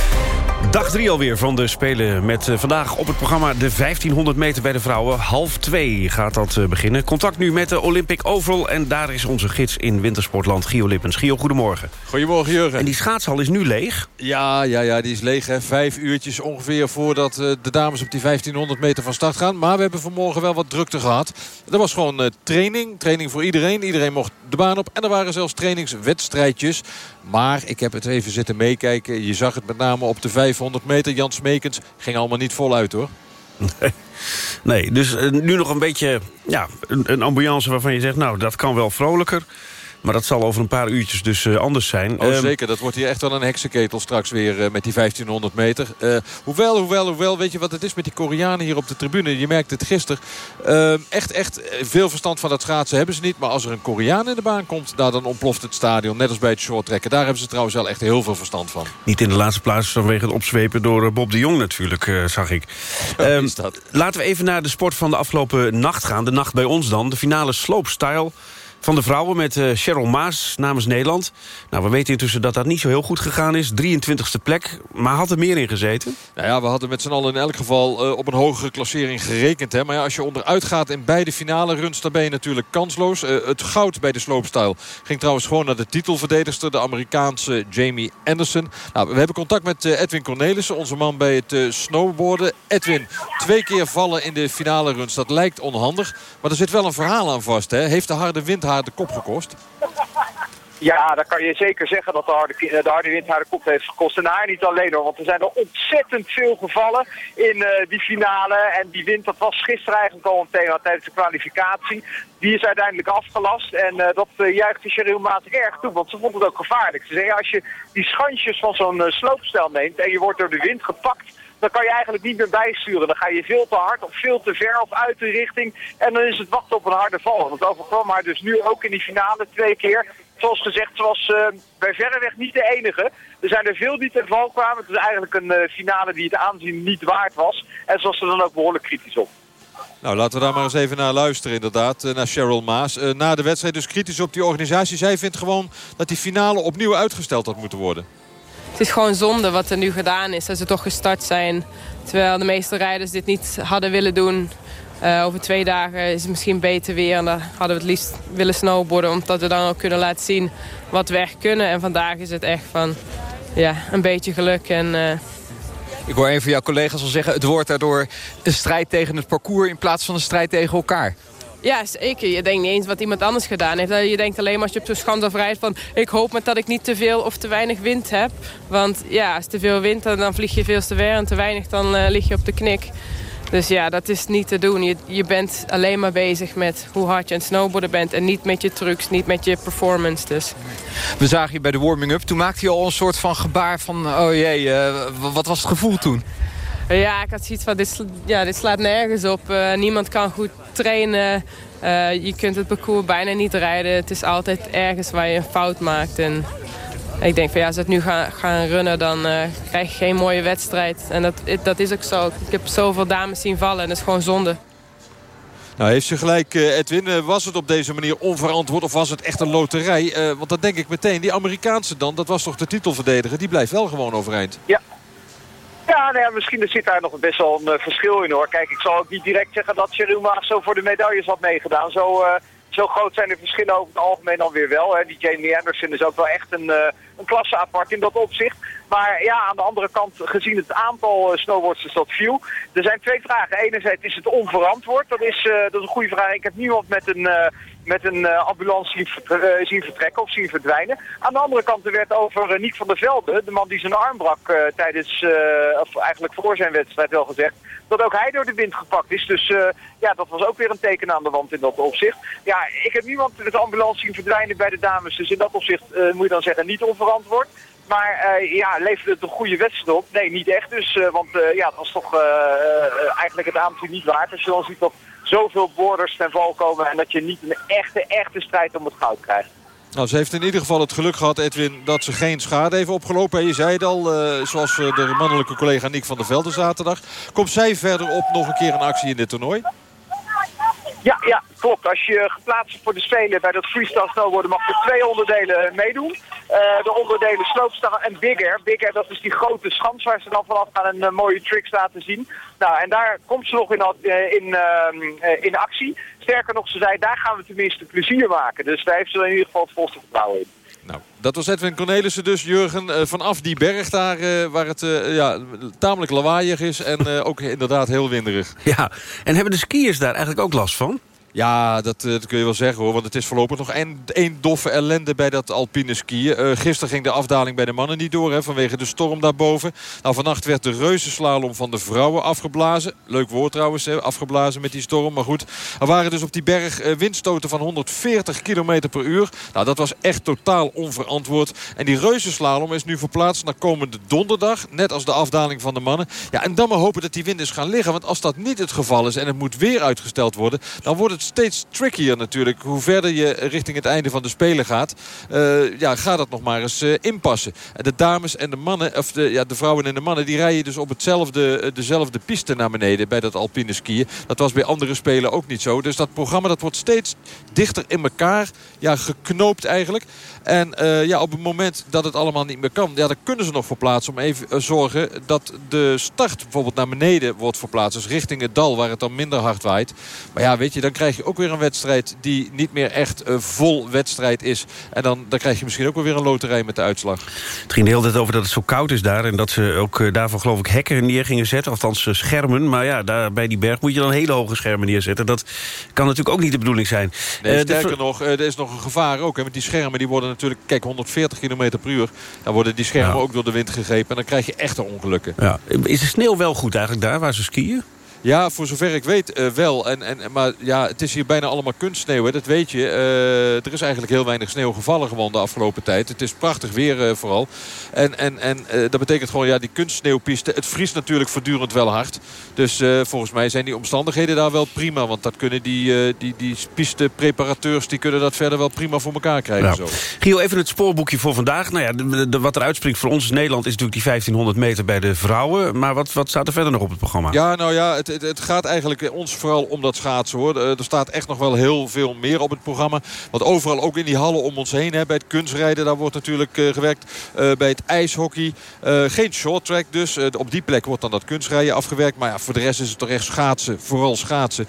S2: Dag drie alweer van de Spelen met uh, vandaag op het programma... de 1500 meter bij de vrouwen. Half twee gaat dat uh, beginnen. Contact nu met de Olympic Oval. En daar is onze gids in wintersportland, Gio Lippens. Gio, goedemorgen.
S25: Goedemorgen, Jurgen.
S2: En die schaatshal is nu leeg?
S25: Ja, ja, ja die is leeg. Hè. Vijf uurtjes ongeveer voordat uh, de dames op die 1500 meter van start gaan. Maar we hebben vanmorgen wel wat drukte gehad. Er was gewoon training. Training voor iedereen. Iedereen mocht de baan op. En er waren zelfs trainingswedstrijdjes. Maar ik heb het even zitten meekijken. Je zag het met name op de 500 meter. Jan Smekens ging allemaal niet voluit hoor.
S2: Nee, nee dus uh, nu nog een beetje ja, een, een ambiance waarvan je zegt... nou, dat kan wel vrolijker. Maar dat zal over een paar uurtjes dus uh, anders zijn.
S25: Oh, um, zeker. Dat wordt hier echt wel een heksenketel straks weer uh, met die 1500 meter. Uh, hoewel, hoewel, hoewel, weet je wat het is met die Koreanen hier op de tribune? Je merkt het gisteren. Ehm, echt, echt veel verstand van dat schaatsen hebben ze niet. Maar als er een Koreaan in de baan komt, daar dan ontploft het stadion. Net als bij het shorttrekken. Daar hebben ze trouwens wel echt heel veel verstand van.
S2: Niet in de laatste plaats vanwege het opzwepen door Bob de Jong natuurlijk, zag ik.
S25: Um, is dat?
S2: Laten we even naar de sport van de afgelopen nacht gaan. De nacht bij ons dan. De finale slopestyle van de vrouwen met uh, Cheryl Maas namens Nederland. Nou, we weten intussen dat dat niet zo heel goed gegaan is. 23e plek, maar had er meer in gezeten?
S25: Nou ja, we hadden met z'n allen in elk geval uh, op een hogere klassering gerekend. Hè. Maar ja, als je onderuit gaat in beide finale runs, dan ben je natuurlijk kansloos. Uh, het goud bij de slopestyle ging trouwens gewoon naar de titelverdedigster. De Amerikaanse Jamie Anderson. Nou, we hebben contact met Edwin Cornelissen, onze man bij het snowboarden. Edwin, twee keer vallen in de finale runs, dat lijkt onhandig. Maar er zit wel een verhaal aan vast. Hè. Heeft de harde wind haar de kop gekost?
S26: Ja, dan kan je zeker zeggen dat de harde, de harde wind haar de kop heeft gekost. En haar niet alleen hoor, want er zijn er ontzettend veel gevallen in uh, die finale. En die wind, dat was gisteren eigenlijk al een thema tijdens de kwalificatie. Die is uiteindelijk afgelast en uh, dat uh, juichte Cheryl Maas erg toe, want ze vond het ook gevaarlijk. Ze zei, als je die schansjes van zo'n sloopstel neemt en je wordt door de wind gepakt dan kan je eigenlijk niet meer bijsturen. Dan ga je veel te hard of veel te ver of uit de richting. En dan is het wachten op een harde val. Dat overkwam haar dus nu ook in die finale twee keer. Zoals gezegd, ze was uh, bij verreweg niet de enige. Er zijn er veel die ten val kwamen. Het is eigenlijk een uh, finale die het aanzien niet waard was. En ze was er dan ook behoorlijk kritisch op.
S25: Nou, laten we daar maar eens even naar luisteren inderdaad. Naar Cheryl Maas. Na de wedstrijd dus kritisch op die organisatie. Zij vindt gewoon dat die finale opnieuw uitgesteld had moeten worden.
S20: Het is gewoon zonde wat er nu gedaan is. Dat ze toch gestart zijn. Terwijl de meeste rijders dit niet hadden willen doen. Uh, over twee dagen is het misschien beter weer. En dan hadden we het liefst willen snowboarden. Omdat we dan ook kunnen laten zien wat we echt kunnen. En vandaag is het echt van ja, een beetje geluk. En, uh...
S24: Ik hoor een van jouw collega's al zeggen... het wordt daardoor een strijd tegen het parcours... in plaats van een strijd tegen elkaar.
S20: Ja, zeker. Je denkt niet eens wat iemand anders gedaan heeft. Je denkt alleen maar als je op zo'n schande rijdt van... ik hoop maar dat ik niet te veel of te weinig wind heb. Want ja, als te veel wind, dan vlieg je veel te ver. En te weinig, dan uh, lig je op de knik. Dus ja, dat is niet te doen. Je, je bent alleen maar bezig met hoe hard je aan het snowboarden bent... en niet met je trucs, niet met je performance dus.
S24: We zagen je bij de warming-up. Toen maakte je al een soort van gebaar van... oh jee, uh, wat was het gevoel toen?
S20: Ja, ik had zoiets van, dit, ja, dit slaat nergens op. Uh, niemand kan goed trainen. Uh, je kunt het parcours bijna niet rijden. Het is altijd ergens waar je een fout maakt. En ik denk van ja, als we het nu gaan, gaan runnen, dan uh, krijg je geen mooie wedstrijd. En dat, dat is ook zo. Ik heb zoveel dames zien vallen en dat is gewoon zonde.
S25: Nou, heeft ze gelijk, Edwin. Was het op deze manier onverantwoord of was het echt een loterij? Uh, want dat denk ik meteen. Die Amerikaanse dan, dat was toch de titelverdediger. Die blijft wel gewoon overeind.
S26: Ja, ja, nou ja, misschien zit daar nog best wel een uh, verschil in hoor. Kijk, ik zal ook niet direct zeggen dat Cheryl Maas zo voor de medailles had meegedaan. Zo, uh, zo groot zijn de verschillen over het algemeen dan weer wel. Hè. Die Jamie Anderson is ook wel echt een, uh, een klasse apart in dat opzicht. Maar ja, aan de andere kant, gezien het aantal snowboarders dat viel. Er zijn twee vragen. Enerzijds is het onverantwoord. Dat is, dat is een goede vraag. Ik heb niemand met een met een uh, ambulance zien, uh, zien, vertrekken of zien verdwijnen. Aan de andere kant er werd over uh, Niek van der Velde, de man die zijn arm brak tijdens, of eigenlijk voor zijn wedstrijd wel gezegd, dat ook hij door de wind gepakt is. Dus ja, dat was ook weer een teken aan de wand in dat opzicht. Ja, ik heb niemand met de ambulance zien verdwijnen bij de dames, dus in dat opzicht moet je dan zeggen niet onverantwoord. Maar ja, leverde het een goede wedstrijd op? Nee, niet echt dus. Want ja, het was toch eigenlijk het aantal niet waard. Als je dan ziet dat zoveel borders ten val komen... en dat je niet een echte, echte strijd om het goud krijgt.
S25: Nou, ze heeft in ieder geval het geluk gehad, Edwin, dat ze geen schade heeft opgelopen. Je zei het al, zoals de mannelijke collega Nick van der Velde zaterdag. Komt zij verder op nog een keer een actie in dit toernooi?
S26: Ja, ja, klopt. Als je geplaatst voor de Spelen bij dat freestyle snowboarden mag je twee onderdelen meedoen. Uh, de onderdelen sloopstang en Big Air. Big Air, dat is die grote schans waar ze dan vanaf gaan een uh, mooie tricks laten zien. Nou, en daar komt ze nog in, uh, in, in actie. Sterker nog, ze zei, daar gaan we tenminste plezier maken. Dus daar heeft ze in ieder geval het volste vertrouwen in.
S25: Nou, dat was Edwin Cornelissen dus, Jurgen. vanaf die berg daar, waar het ja, tamelijk lawaaiig is en ook inderdaad heel winderig.
S2: Ja, en hebben de skiers daar eigenlijk ook last van?
S25: Ja, dat, dat, kun je wel zeggen hoor. Want het is voorlopig nog één doffe ellende bij dat alpine skiën. Uh, gisteren ging de afdaling bij de mannen niet door hè, vanwege de storm daarboven. Nou, vannacht werd de reuzenslalom van de vrouwen afgeblazen. Leuk woord trouwens, hè, afgeblazen met die storm. Maar goed, er waren dus op die berg uh, windstoten van 140 km per uur. Nou, dat was echt totaal onverantwoord. En die reuzenslalom is nu verplaatst naar komende donderdag. Net als de afdaling van de mannen. Ja, en dan maar hopen dat die wind is gaan liggen. Want als dat niet het geval is en het moet weer uitgesteld worden... dan wordt het steeds trickier natuurlijk. Hoe verder je richting het einde van de Spelen gaat... Uh, ja, ga dat nog maar eens uh, inpassen. En de dames en de mannen, of de, ja, de vrouwen en de mannen... die rijden dus op hetzelfde, eh, dezelfde piste naar beneden bij dat alpine skiën. Dat was bij andere Spelen ook niet zo. Dus dat programma dat wordt steeds dichter in elkaar ja, geknoopt eigenlijk. En ja, op het moment dat het allemaal niet meer kan... Ja, dan kunnen ze nog verplaatsen om even zorgen dat de start bijvoorbeeld naar beneden wordt verplaatst. Dus richting het dal waar het dan minder hard waait. Maar ja, weet je, dan krijg je ook weer een wedstrijd... die niet meer echt vol wedstrijd is. En dan, dan krijg je misschien ook wel weer een loterij met de uitslag.
S2: Het ging de hele tijd over dat het zo koud is daar... en dat ze ook daarvan geloof ik hekken neer gingen zetten. Althans schermen. Maar ja, daar bij die berg moet je dan hele hoge schermen neerzetten. Dat kan natuurlijk ook niet de bedoeling zijn.
S25: Nee, sterker nog, er is nog een gevaar ook. Hè, want die schermen die worden natuurlijk, kijk, 140 km per uur. Dan worden die schermen ja. ook door de wind gegrepen. En dan krijg je echte ongelukken.
S2: Ja. Is de sneeuw wel goed eigenlijk daar, waar ze skiën?
S25: Ja, voor zover ik weet uh, wel. En, en, maar ja, het is hier bijna allemaal kunstsneeuw. Hè. Dat weet je. Uh, er is eigenlijk heel weinig sneeuw gevallen gewoon de afgelopen tijd. Het is prachtig weer uh, vooral. En, en, en dat betekent gewoon, ja, die kunstsneeuwpiste... het vriest natuurlijk voortdurend wel hard. Dus volgens mij zijn die omstandigheden daar wel prima. Want dat kunnen die, die, die pistepreparateurs... die kunnen dat verder wel prima voor elkaar krijgen.
S2: Ja.
S25: Zo.
S2: Gio, even het spoorboekje voor vandaag. Nou ja, de, de, wat er uitspringt voor ons in Nederland... is natuurlijk die 1500 meter bij de vrouwen. Maar wat, wat staat er verder nog op het programma?
S25: Ja, nou ja, het, het, gaat eigenlijk ons vooral om dat schaatsen hoor. Er staat echt nog wel heel veel meer op het programma. Want overal ook in die hallen om ons heen. Hè, bij het kunstrijden daar wordt natuurlijk uh, gewerkt. Uh, bij het ijshockey. Geen short track dus. op die plek wordt dan dat kunstrijden afgewerkt. Maar ja, voor de rest is het toch echt schaatsen. Vooral schaatsen.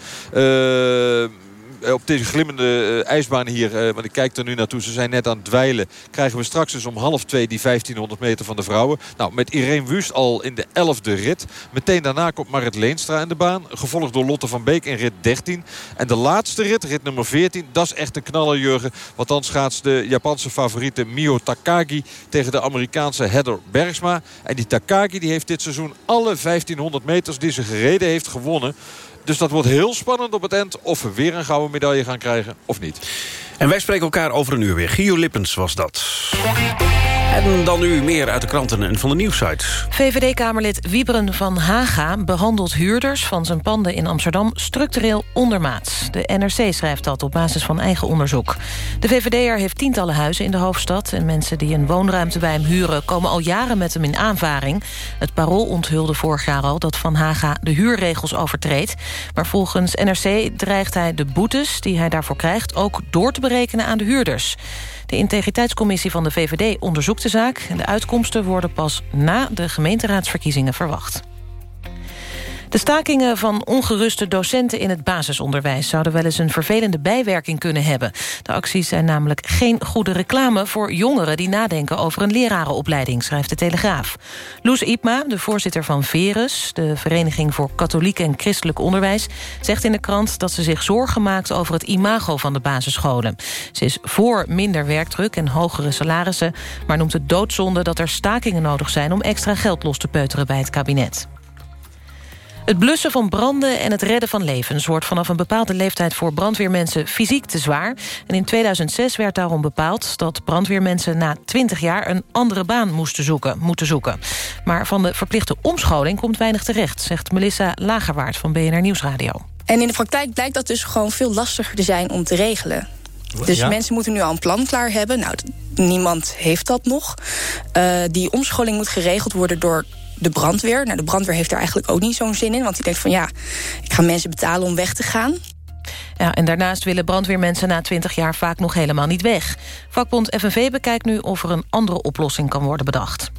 S25: Op deze glimmende ijsbaan hier, want ik kijk er nu naartoe, ze zijn net aan het dweilen. Krijgen we straks dus om half twee die 1500 meter van de vrouwen. Nou, met Irene Wust al in de 11e rit. Meteen daarna komt Marit Leenstra in de baan. Gevolgd door Lotte van Beek in rit 13. En de laatste rit, rit nummer 14, dat is echt een knaller, Jurgen. Want dan schaats de Japanse favoriete Mio Takagi tegen de Amerikaanse Heather Bergsma. En die Takagi die heeft dit seizoen alle 1500 meters die ze gereden heeft gewonnen. Dus dat wordt heel spannend op het eind of we weer een gouden medaille gaan krijgen of niet.
S2: En wij spreken elkaar over een uur weer. Gio Lippens was dat. En dan nu meer uit de kranten en van de nieuwsite.
S4: VVD-Kamerlid Wieberen van Haga behandelt huurders van zijn panden in Amsterdam structureel ondermaats. De NRC schrijft dat op basis van eigen onderzoek. De VVD'er heeft tientallen huizen in de hoofdstad... en mensen die een woonruimte bij hem huren komen al jaren met hem in aanvaring. Het Parool onthulde vorig jaar al dat Van Haga de huurregels overtreedt. Maar volgens NRC dreigt hij de boetes die hij daarvoor krijgt... ook door te berekenen aan de huurders. De integriteitscommissie van de VVD onderzoekt de zaak. De uitkomsten worden pas na de gemeenteraadsverkiezingen verwacht. De stakingen van ongeruste docenten in het basisonderwijs... zouden wel eens een vervelende bijwerking kunnen hebben. De acties zijn namelijk geen goede reclame voor jongeren... die nadenken over een lerarenopleiding, schrijft de Telegraaf. Loes Ipma, de voorzitter van Verus... de Vereniging voor Katholiek en Christelijk Onderwijs... zegt in de krant dat ze zich zorgen maakt over het imago van de basisscholen. Ze is voor minder werkdruk en hogere salarissen... maar noemt het doodzonde dat er stakingen nodig zijn... om extra geld los te peuteren bij het kabinet. Het blussen van branden en het redden van levens... wordt vanaf een bepaalde leeftijd voor brandweermensen fysiek te zwaar. En in 2006 werd daarom bepaald dat brandweermensen... na 20 jaar een andere baan moesten zoeken, moeten zoeken. Maar van de verplichte omscholing komt weinig terecht... zegt Melissa Lagerwaard van BNR Nieuwsradio.
S27: En in de praktijk blijkt dat dus gewoon veel lastiger te zijn om te regelen. Dus ja? mensen moeten nu al een plan klaar hebben. Nou, niemand heeft dat nog. Uh, die omscholing moet geregeld worden door de brandweer. Nou, de brandweer heeft daar eigenlijk ook niet zo'n zin in. Want die denkt van ja, ik ga mensen betalen om weg te gaan.
S4: Ja, en daarnaast willen brandweermensen na 20 jaar vaak nog helemaal niet weg. Vakbond FNV bekijkt nu of er een andere oplossing kan worden bedacht.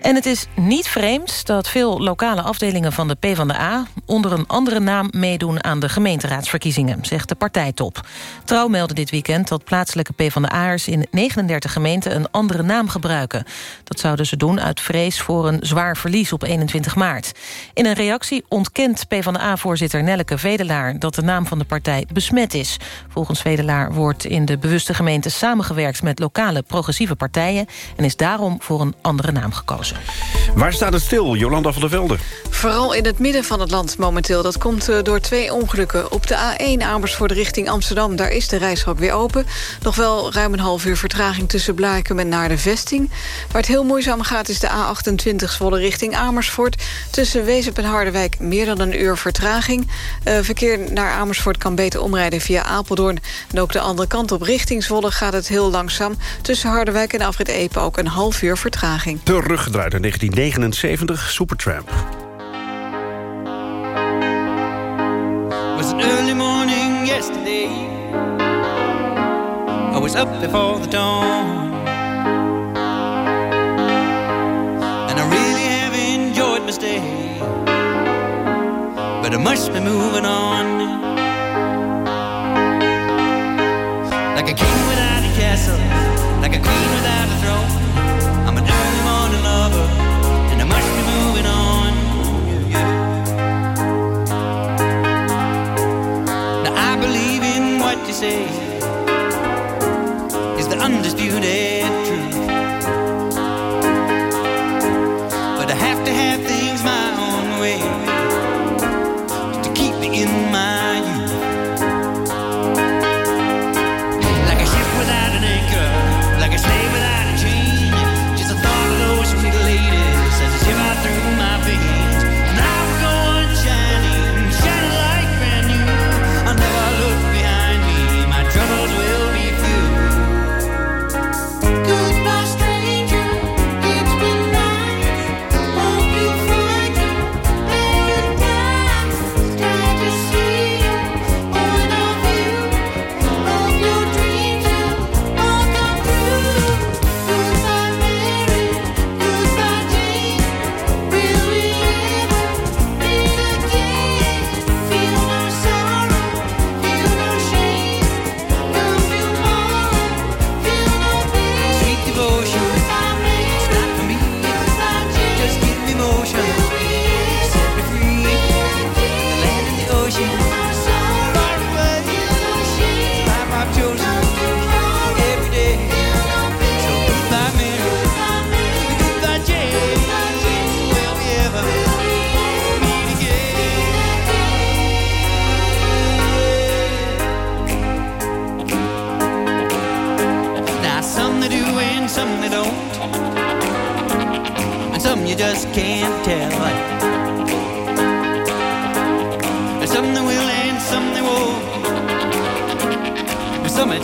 S4: En het is niet vreemd dat veel lokale afdelingen van de PvdA... onder een andere naam meedoen aan de gemeenteraadsverkiezingen... zegt de partijtop. Trouw meldde dit weekend dat plaatselijke PvdA'ers... in 39 gemeenten een andere naam gebruiken. Dat zouden ze doen uit vrees voor een zwaar verlies op 21 maart. In een reactie ontkent PvdA-voorzitter Nelleke Vedelaar... dat de naam van de partij besmet is. Volgens Vedelaar wordt in de bewuste gemeente samengewerkt... met lokale progressieve partijen... en is daarom voor een andere naam gekozen.
S2: Waar staat het stil, Jolanda van der Velde?
S11: Vooral in het midden van het land momenteel. Dat komt eh, door twee ongelukken. Op de A1 Amersfoort richting Amsterdam, daar is de reishok weer open. Nog wel ruim een half uur vertraging tussen Blaakem en naar de vesting. Waar het heel moeizaam gaat is de A28 Zwolle richting Amersfoort. Tussen Wezep en Harderwijk meer dan een uur vertraging. Uh, verkeer naar Amersfoort kan beter omrijden via Apeldoorn. En ook de andere kant op richting Zwolle gaat het heel langzaam. Tussen Harderwijk en Afrit Epe ook een half uur vertraging.
S2: Teruggedraaid uit 1979, Supertramp.
S28: was an early morning yesterday. I was up before the dawn. And I really have enjoyed my stay. But I must be moving on. Like a king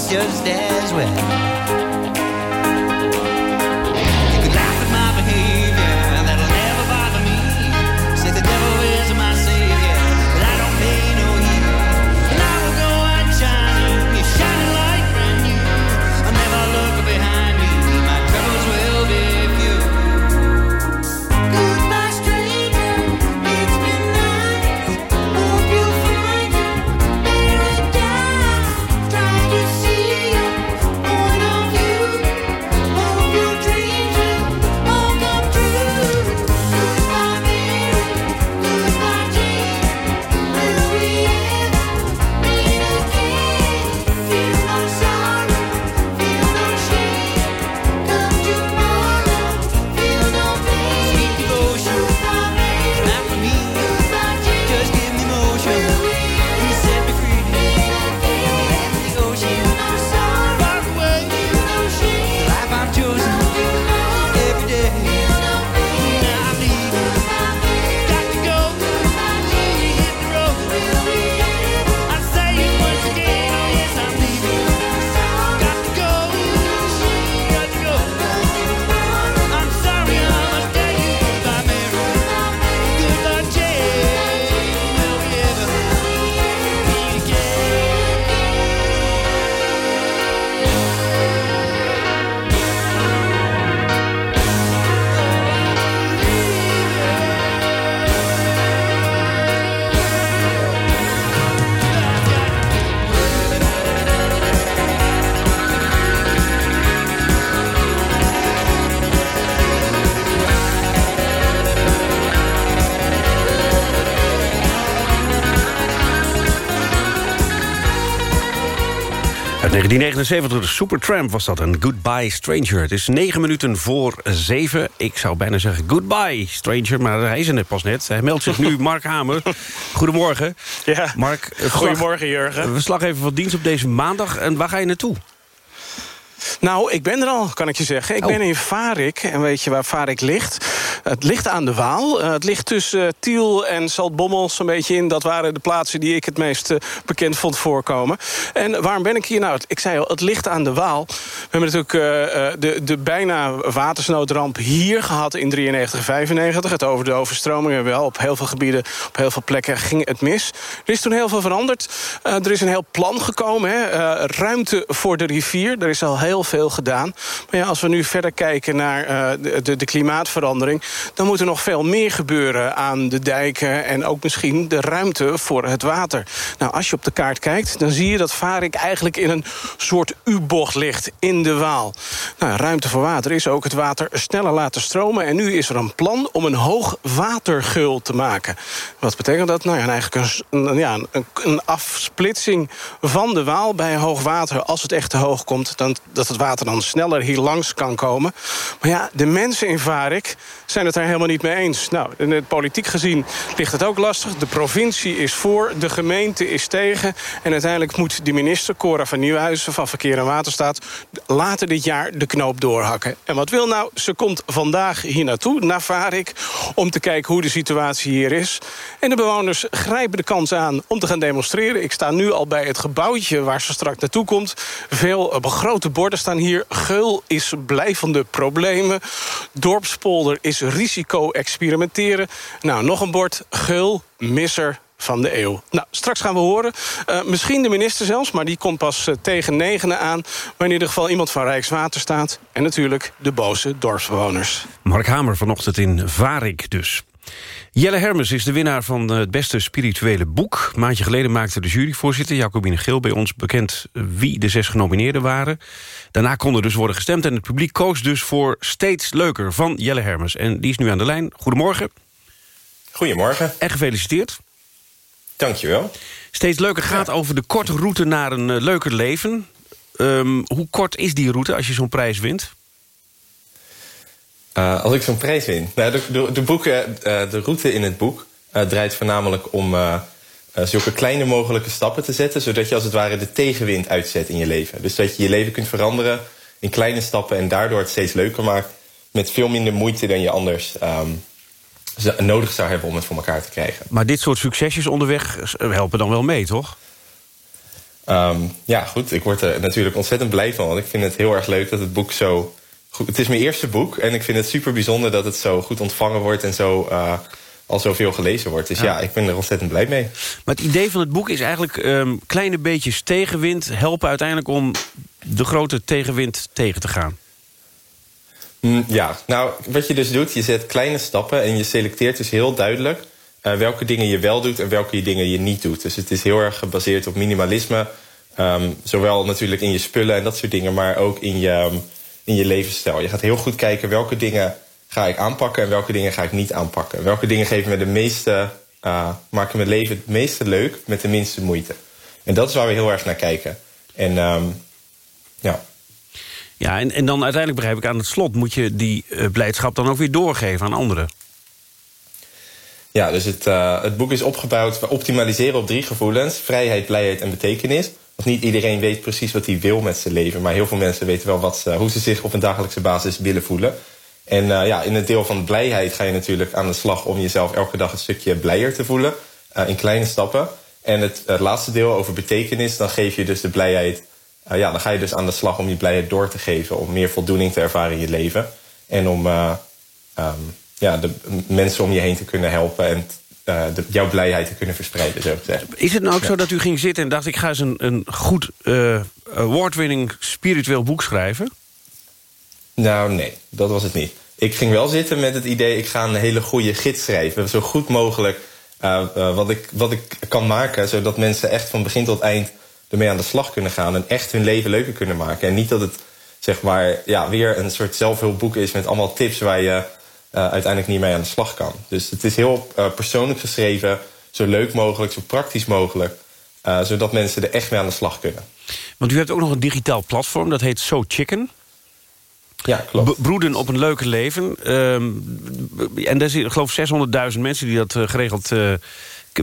S28: just as well.
S2: 1979, de Supertramp was dat, een Goodbye Stranger. Het is negen minuten voor zeven. Ik zou bijna zeggen Goodbye Stranger, maar hij is er net pas net. Hij meldt zich nu, Mark Hamer. Goedemorgen.
S29: Ja,
S2: Mark,
S29: goedemorgen Jurgen.
S2: We slag even van dienst op deze maandag. En waar ga je naartoe?
S29: Nou, ik ben er al, kan ik je zeggen. Ik
S2: Oh.
S29: ben in Varik. En weet je waar Varik ligt? Het ligt aan de Waal. Eh, het ligt tussen eh, Tiel en Zaltbommel zo'n beetje in. Dat waren de plaatsen die ik het meest eh, bekend vond voorkomen. En waarom ben ik hier nou? Ik zei al, het ligt aan de Waal. We hebben natuurlijk de, de bijna watersnoodramp hier gehad in 93, 95. Het over de overstromingen wel. Op heel veel gebieden, op heel veel plekken ging het mis. Er is toen heel veel veranderd. Er is een heel plan gekomen. Hè? Ruimte voor de rivier. Er is al heel veel gedaan. Maar ja, als we nu verder kijken naar eh, de, de, de klimaatverandering... dan moet er nog veel meer gebeuren aan de dijken... en ook misschien de ruimte voor het water. Nou, als je op de kaart kijkt, dan zie je dat Varik eigenlijk... in een soort U-bocht ligt in de Waal. Nou, ruimte voor water is ook het water sneller laten stromen... en nu is er een plan om een hoogwatergeul te maken. Wat betekent dat? Nou ja, eigenlijk een, ja, een afsplitsing van de Waal bij hoogwater. Als het echt te hoog komt, dan, dat het water dan sneller hier langs kan komen. Maar ja, de mensen in Varik zijn het daar helemaal niet mee eens. Nou, in het politiek gezien ligt het ook lastig. De provincie is voor, de gemeente is tegen. En uiteindelijk moet de minister, Cora van Nieuwhuizen... van Verkeer en Waterstaat, later dit jaar de knoop doorhakken. En wat wil nou? Ze komt vandaag hier naartoe, naar Varik... om te kijken hoe de situatie hier is. En de bewoners grijpen de kans aan om te gaan demonstreren. Ik sta nu al bij het gebouwtje waar ze straks naartoe komt. Veel eh, grote borden staan hier. Geul is blijvende problemen. Dorpspolder is risico experimenteren. Nou, nog een bord. Geul, misser van de eeuw. Nou, straks gaan we horen. Eh, misschien de minister zelfs, maar die komt pas eh, tegen negenen aan. Maar in ieder geval iemand van Rijkswaterstaat. En natuurlijk de boze dorpsbewoners.
S2: Mark Hamer vanochtend in Varik dus. Jelle Hermes is de winnaar van het beste spirituele boek. Een maandje geleden maakte de juryvoorzitter Jacobine Geel bij ons bekend wie de zes genomineerden waren. Daarna kon er dus worden gestemd en het publiek koos dus voor Steeds Leuker van Jelle Hermes. En die is nu aan de lijn. Goedemorgen.
S30: Goedemorgen.
S2: En gefeliciteerd.
S30: Dankjewel.
S2: Steeds Leuker gaat over de korte route naar een eh, leuker leven. Ehm, hoe kort is die route als je zo'n prijs wint?
S30: Uh, als ik zo'n prijs win. Nou, de, de, de, boeken, de route in het boek uh, draait voornamelijk om zulke kleine mogelijke stappen te zetten, zodat je als het ware de tegenwind uitzet in je leven. Dus dat je je leven kunt veranderen in kleine stappen en daardoor het steeds leuker maakt met veel minder moeite dan je anders um, nodig zou hebben om het voor elkaar te krijgen.
S2: Maar dit soort succesjes onderweg helpen dan wel mee, toch?
S30: Um, ja, goed. Ik word er natuurlijk ontzettend blij van. Want ik vind het heel erg leuk dat het boek zo goed... Het is mijn eerste boek en ik vind het super bijzonder dat het zo goed ontvangen wordt... en zo uh, al zoveel gelezen wordt. Dus ja. ja. ik ben er ontzettend blij mee.
S2: Maar het idee van het boek is eigenlijk um, kleine beetjes tegenwind... helpen uiteindelijk om de grote tegenwind tegen te gaan.
S30: Mm, ja, nou, wat je dus doet, je zet kleine stappen... en je selecteert dus heel duidelijk... Uh, welke dingen je wel doet en welke dingen je niet doet. Dus het is heel erg gebaseerd op minimalisme. Um, zowel natuurlijk in je spullen en dat soort dingen... maar ook in je, um, in je levensstijl. Je gaat heel goed kijken welke dingen ga ik aanpakken... en welke dingen ga ik niet aanpakken. Welke dingen geven me de meeste, uh, maken mijn leven het meeste leuk... met de minste moeite. En dat is waar we heel erg naar kijken. En um, ja...
S2: Ja, en, en dan uiteindelijk begrijp ik aan het slot... moet je die uh, blijdschap dan ook weer doorgeven aan anderen.
S30: Ja, dus het, uh, het boek is opgebouwd... we optimaliseren op drie gevoelens. Vrijheid, blijheid en betekenis. Want niet iedereen weet precies wat hij wil met zijn leven. Maar heel veel mensen weten wel wat, hoe ze zich op een dagelijkse basis willen voelen. En uh, ja, in het deel van blijheid ga je natuurlijk aan de slag... om jezelf elke dag een stukje blijer te voelen. in kleine stappen. En het, het, laatste deel over betekenis... dan geef je dus de blijheid... ja, dan ga je dus aan de slag om je blijheid door te geven... om meer voldoening te ervaren in je leven. En om... Um, ja, de mensen om je heen te kunnen helpen... en uh, de, jouw blijheid te kunnen verspreiden, zo gezegd.
S2: Is het nou ook
S30: ja.
S2: zo dat u ging zitten en dacht... ik ga eens een, een goed uh, award-winning spiritueel boek schrijven?
S30: Nou, nee, dat was het niet. Ik ging wel zitten met het idee... ik ga een hele goede gids schrijven. Zo goed mogelijk uh, wat, ik, wat ik kan maken... zodat mensen echt van begin tot eind ermee aan de slag kunnen gaan... en echt hun leven leuker kunnen maken. En niet dat het zeg maar, ja, weer een soort zelfhulpboek is... met allemaal tips waar je... Uh, uiteindelijk niet mee aan de slag kan. Dus het is heel uh, persoonlijk geschreven, zo leuk mogelijk, zo praktisch mogelijk. eh, zodat mensen er echt mee aan de slag kunnen.
S2: Want u hebt ook nog een digitaal platform, dat heet So Chicken.
S30: Ja, klopt.
S2: broeden op een leuke leven. Ehm, en er zijn, ik geloof 600.000 mensen die dat eh, geregeld eh,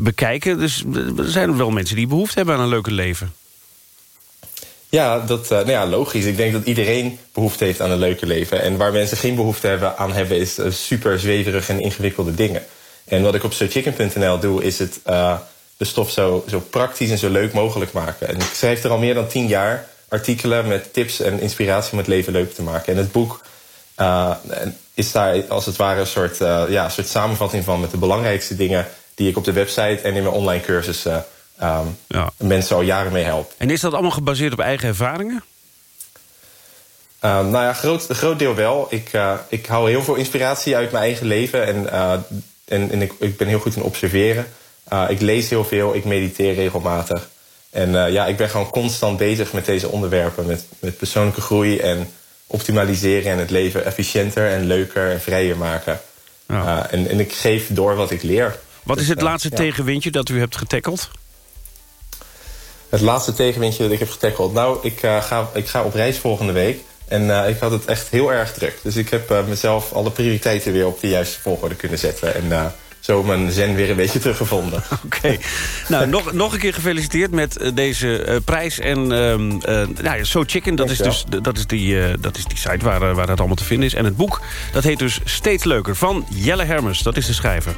S2: bekijken. Dus er zijn wel mensen die behoefte hebben aan een leuke leven.
S30: Ja, dat, nou ja, logisch. Ik denk dat iedereen behoefte heeft aan een leuke leven. En waar mensen geen behoefte hebben aan hebben... is super zweverig en ingewikkelde dingen. En wat ik op sochicken.nl doe, is het de stof zo, zo praktisch en zo leuk mogelijk maken. En ik schrijf er al meer dan tien jaar artikelen met tips en inspiratie om het leven leuk te maken. En het boek is daar als het ware een soort, ja, soort samenvatting van met de belangrijkste dingen die ik op de website en in mijn online cursussen um, ja. mensen al jaren mee help.
S2: En is dat allemaal gebaseerd op eigen ervaringen?
S30: Uh, nou ja, groot, groot deel wel. Ik, ik hou heel veel inspiratie uit mijn eigen leven en, en, en ik, ik ben heel goed in observeren. Uh, ik lees heel veel, ik mediteer regelmatig. En uh, ja, ik ben gewoon constant bezig met deze onderwerpen. Met, met persoonlijke groei en optimaliseren en het leven efficiënter en leuker en vrijer maken. Ja. Uh, en, en ik geef door wat ik leer.
S2: Wat is
S30: Dus,
S2: het laatste ja. tegenwindje dat u hebt getackeld?
S30: Het laatste tegenwindje dat ik heb getackeld? Nou, ik, ga, ik ga op reis volgende week. En ik had het echt heel erg druk. Dus ik heb mezelf alle prioriteiten weer op de juiste volgorde kunnen zetten. En zo mijn zen weer een beetje teruggevonden.
S2: Oké. Okay. nou, nog, nog een keer gefeliciteerd met deze prijs. En uh, nou So Chicken, dat is, dus, dat, is die, dat is die site waar, waar dat allemaal te vinden is. En het boek, dat heet dus Steeds Leuker, van Jelle Hermes. Dat is de schrijver.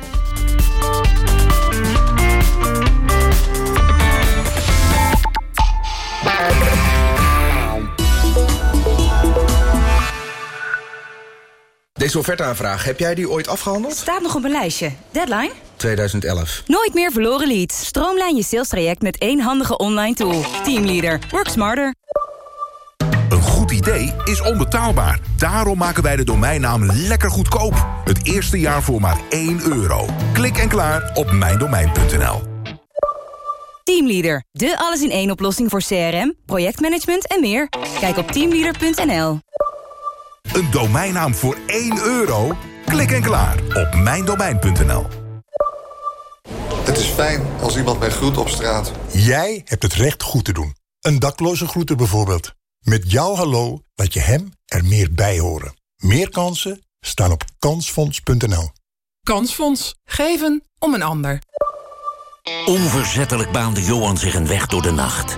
S31: Deze offerteaanvraag, heb jij die ooit afgehandeld?
S23: Staat nog op een lijstje. Deadline?
S31: 2011.
S23: Nooit meer verloren leads. Stroomlijn je sales traject met één handige online tool. Teamleader. Work smarter.
S32: Een goed idee is onbetaalbaar. Daarom maken wij de domeinnaam lekker goedkoop. Het eerste jaar voor maar 1 euro. Klik en klaar op mijndomein.nl.
S23: Teamleader. De alles-in-één oplossing voor CRM, projectmanagement en meer. Kijk op teamleader.nl.
S32: Een domeinnaam voor 1 euro? Klik en klaar op mijndomein.nl.
S33: Het is fijn als iemand mij groet op straat.
S34: Jij hebt het recht goed te doen. Een dakloze groeten bijvoorbeeld. Met jouw hallo laat je hem er meer bij horen. Meer kansen staan op kansfonds.nl.
S35: Kansfonds. Geven om een ander.
S36: Onverzettelijk baande Johan zich een weg door de nacht.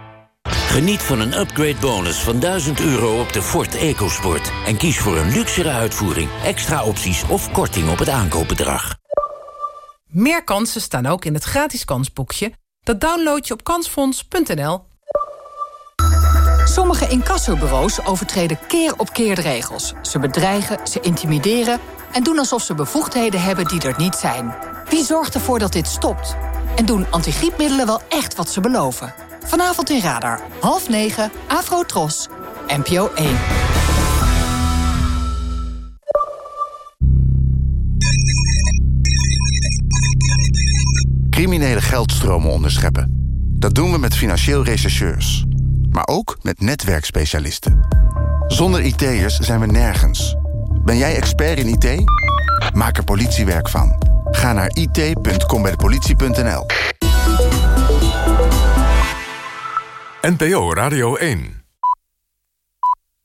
S36: Geniet van een upgrade bonus van 1000 euro op de Ford EcoSport. En kies voor een luxere uitvoering, extra opties of korting op het aankoopbedrag.
S35: Meer kansen staan ook in het gratis kansboekje. Dat download je op kansfonds.nl.
S37: Sommige incassobureaus overtreden keer op keer de regels. Ze bedreigen, ze intimideren en doen alsof ze bevoegdheden hebben die er niet zijn. Wie zorgt ervoor dat dit stopt? En doen antigriepmiddelen wel echt wat ze beloven? Vanavond in Radar, half negen, Afro-Tros, NPO 1.
S38: Criminele geldstromen onderscheppen. Dat doen we met financieel rechercheurs. Maar ook met netwerkspecialisten. Zonder IT'ers zijn we nergens. Ben jij expert in IT? Maak er politiewerk van. Ga naar it.combijdepolitie.nl
S1: NPO Radio 1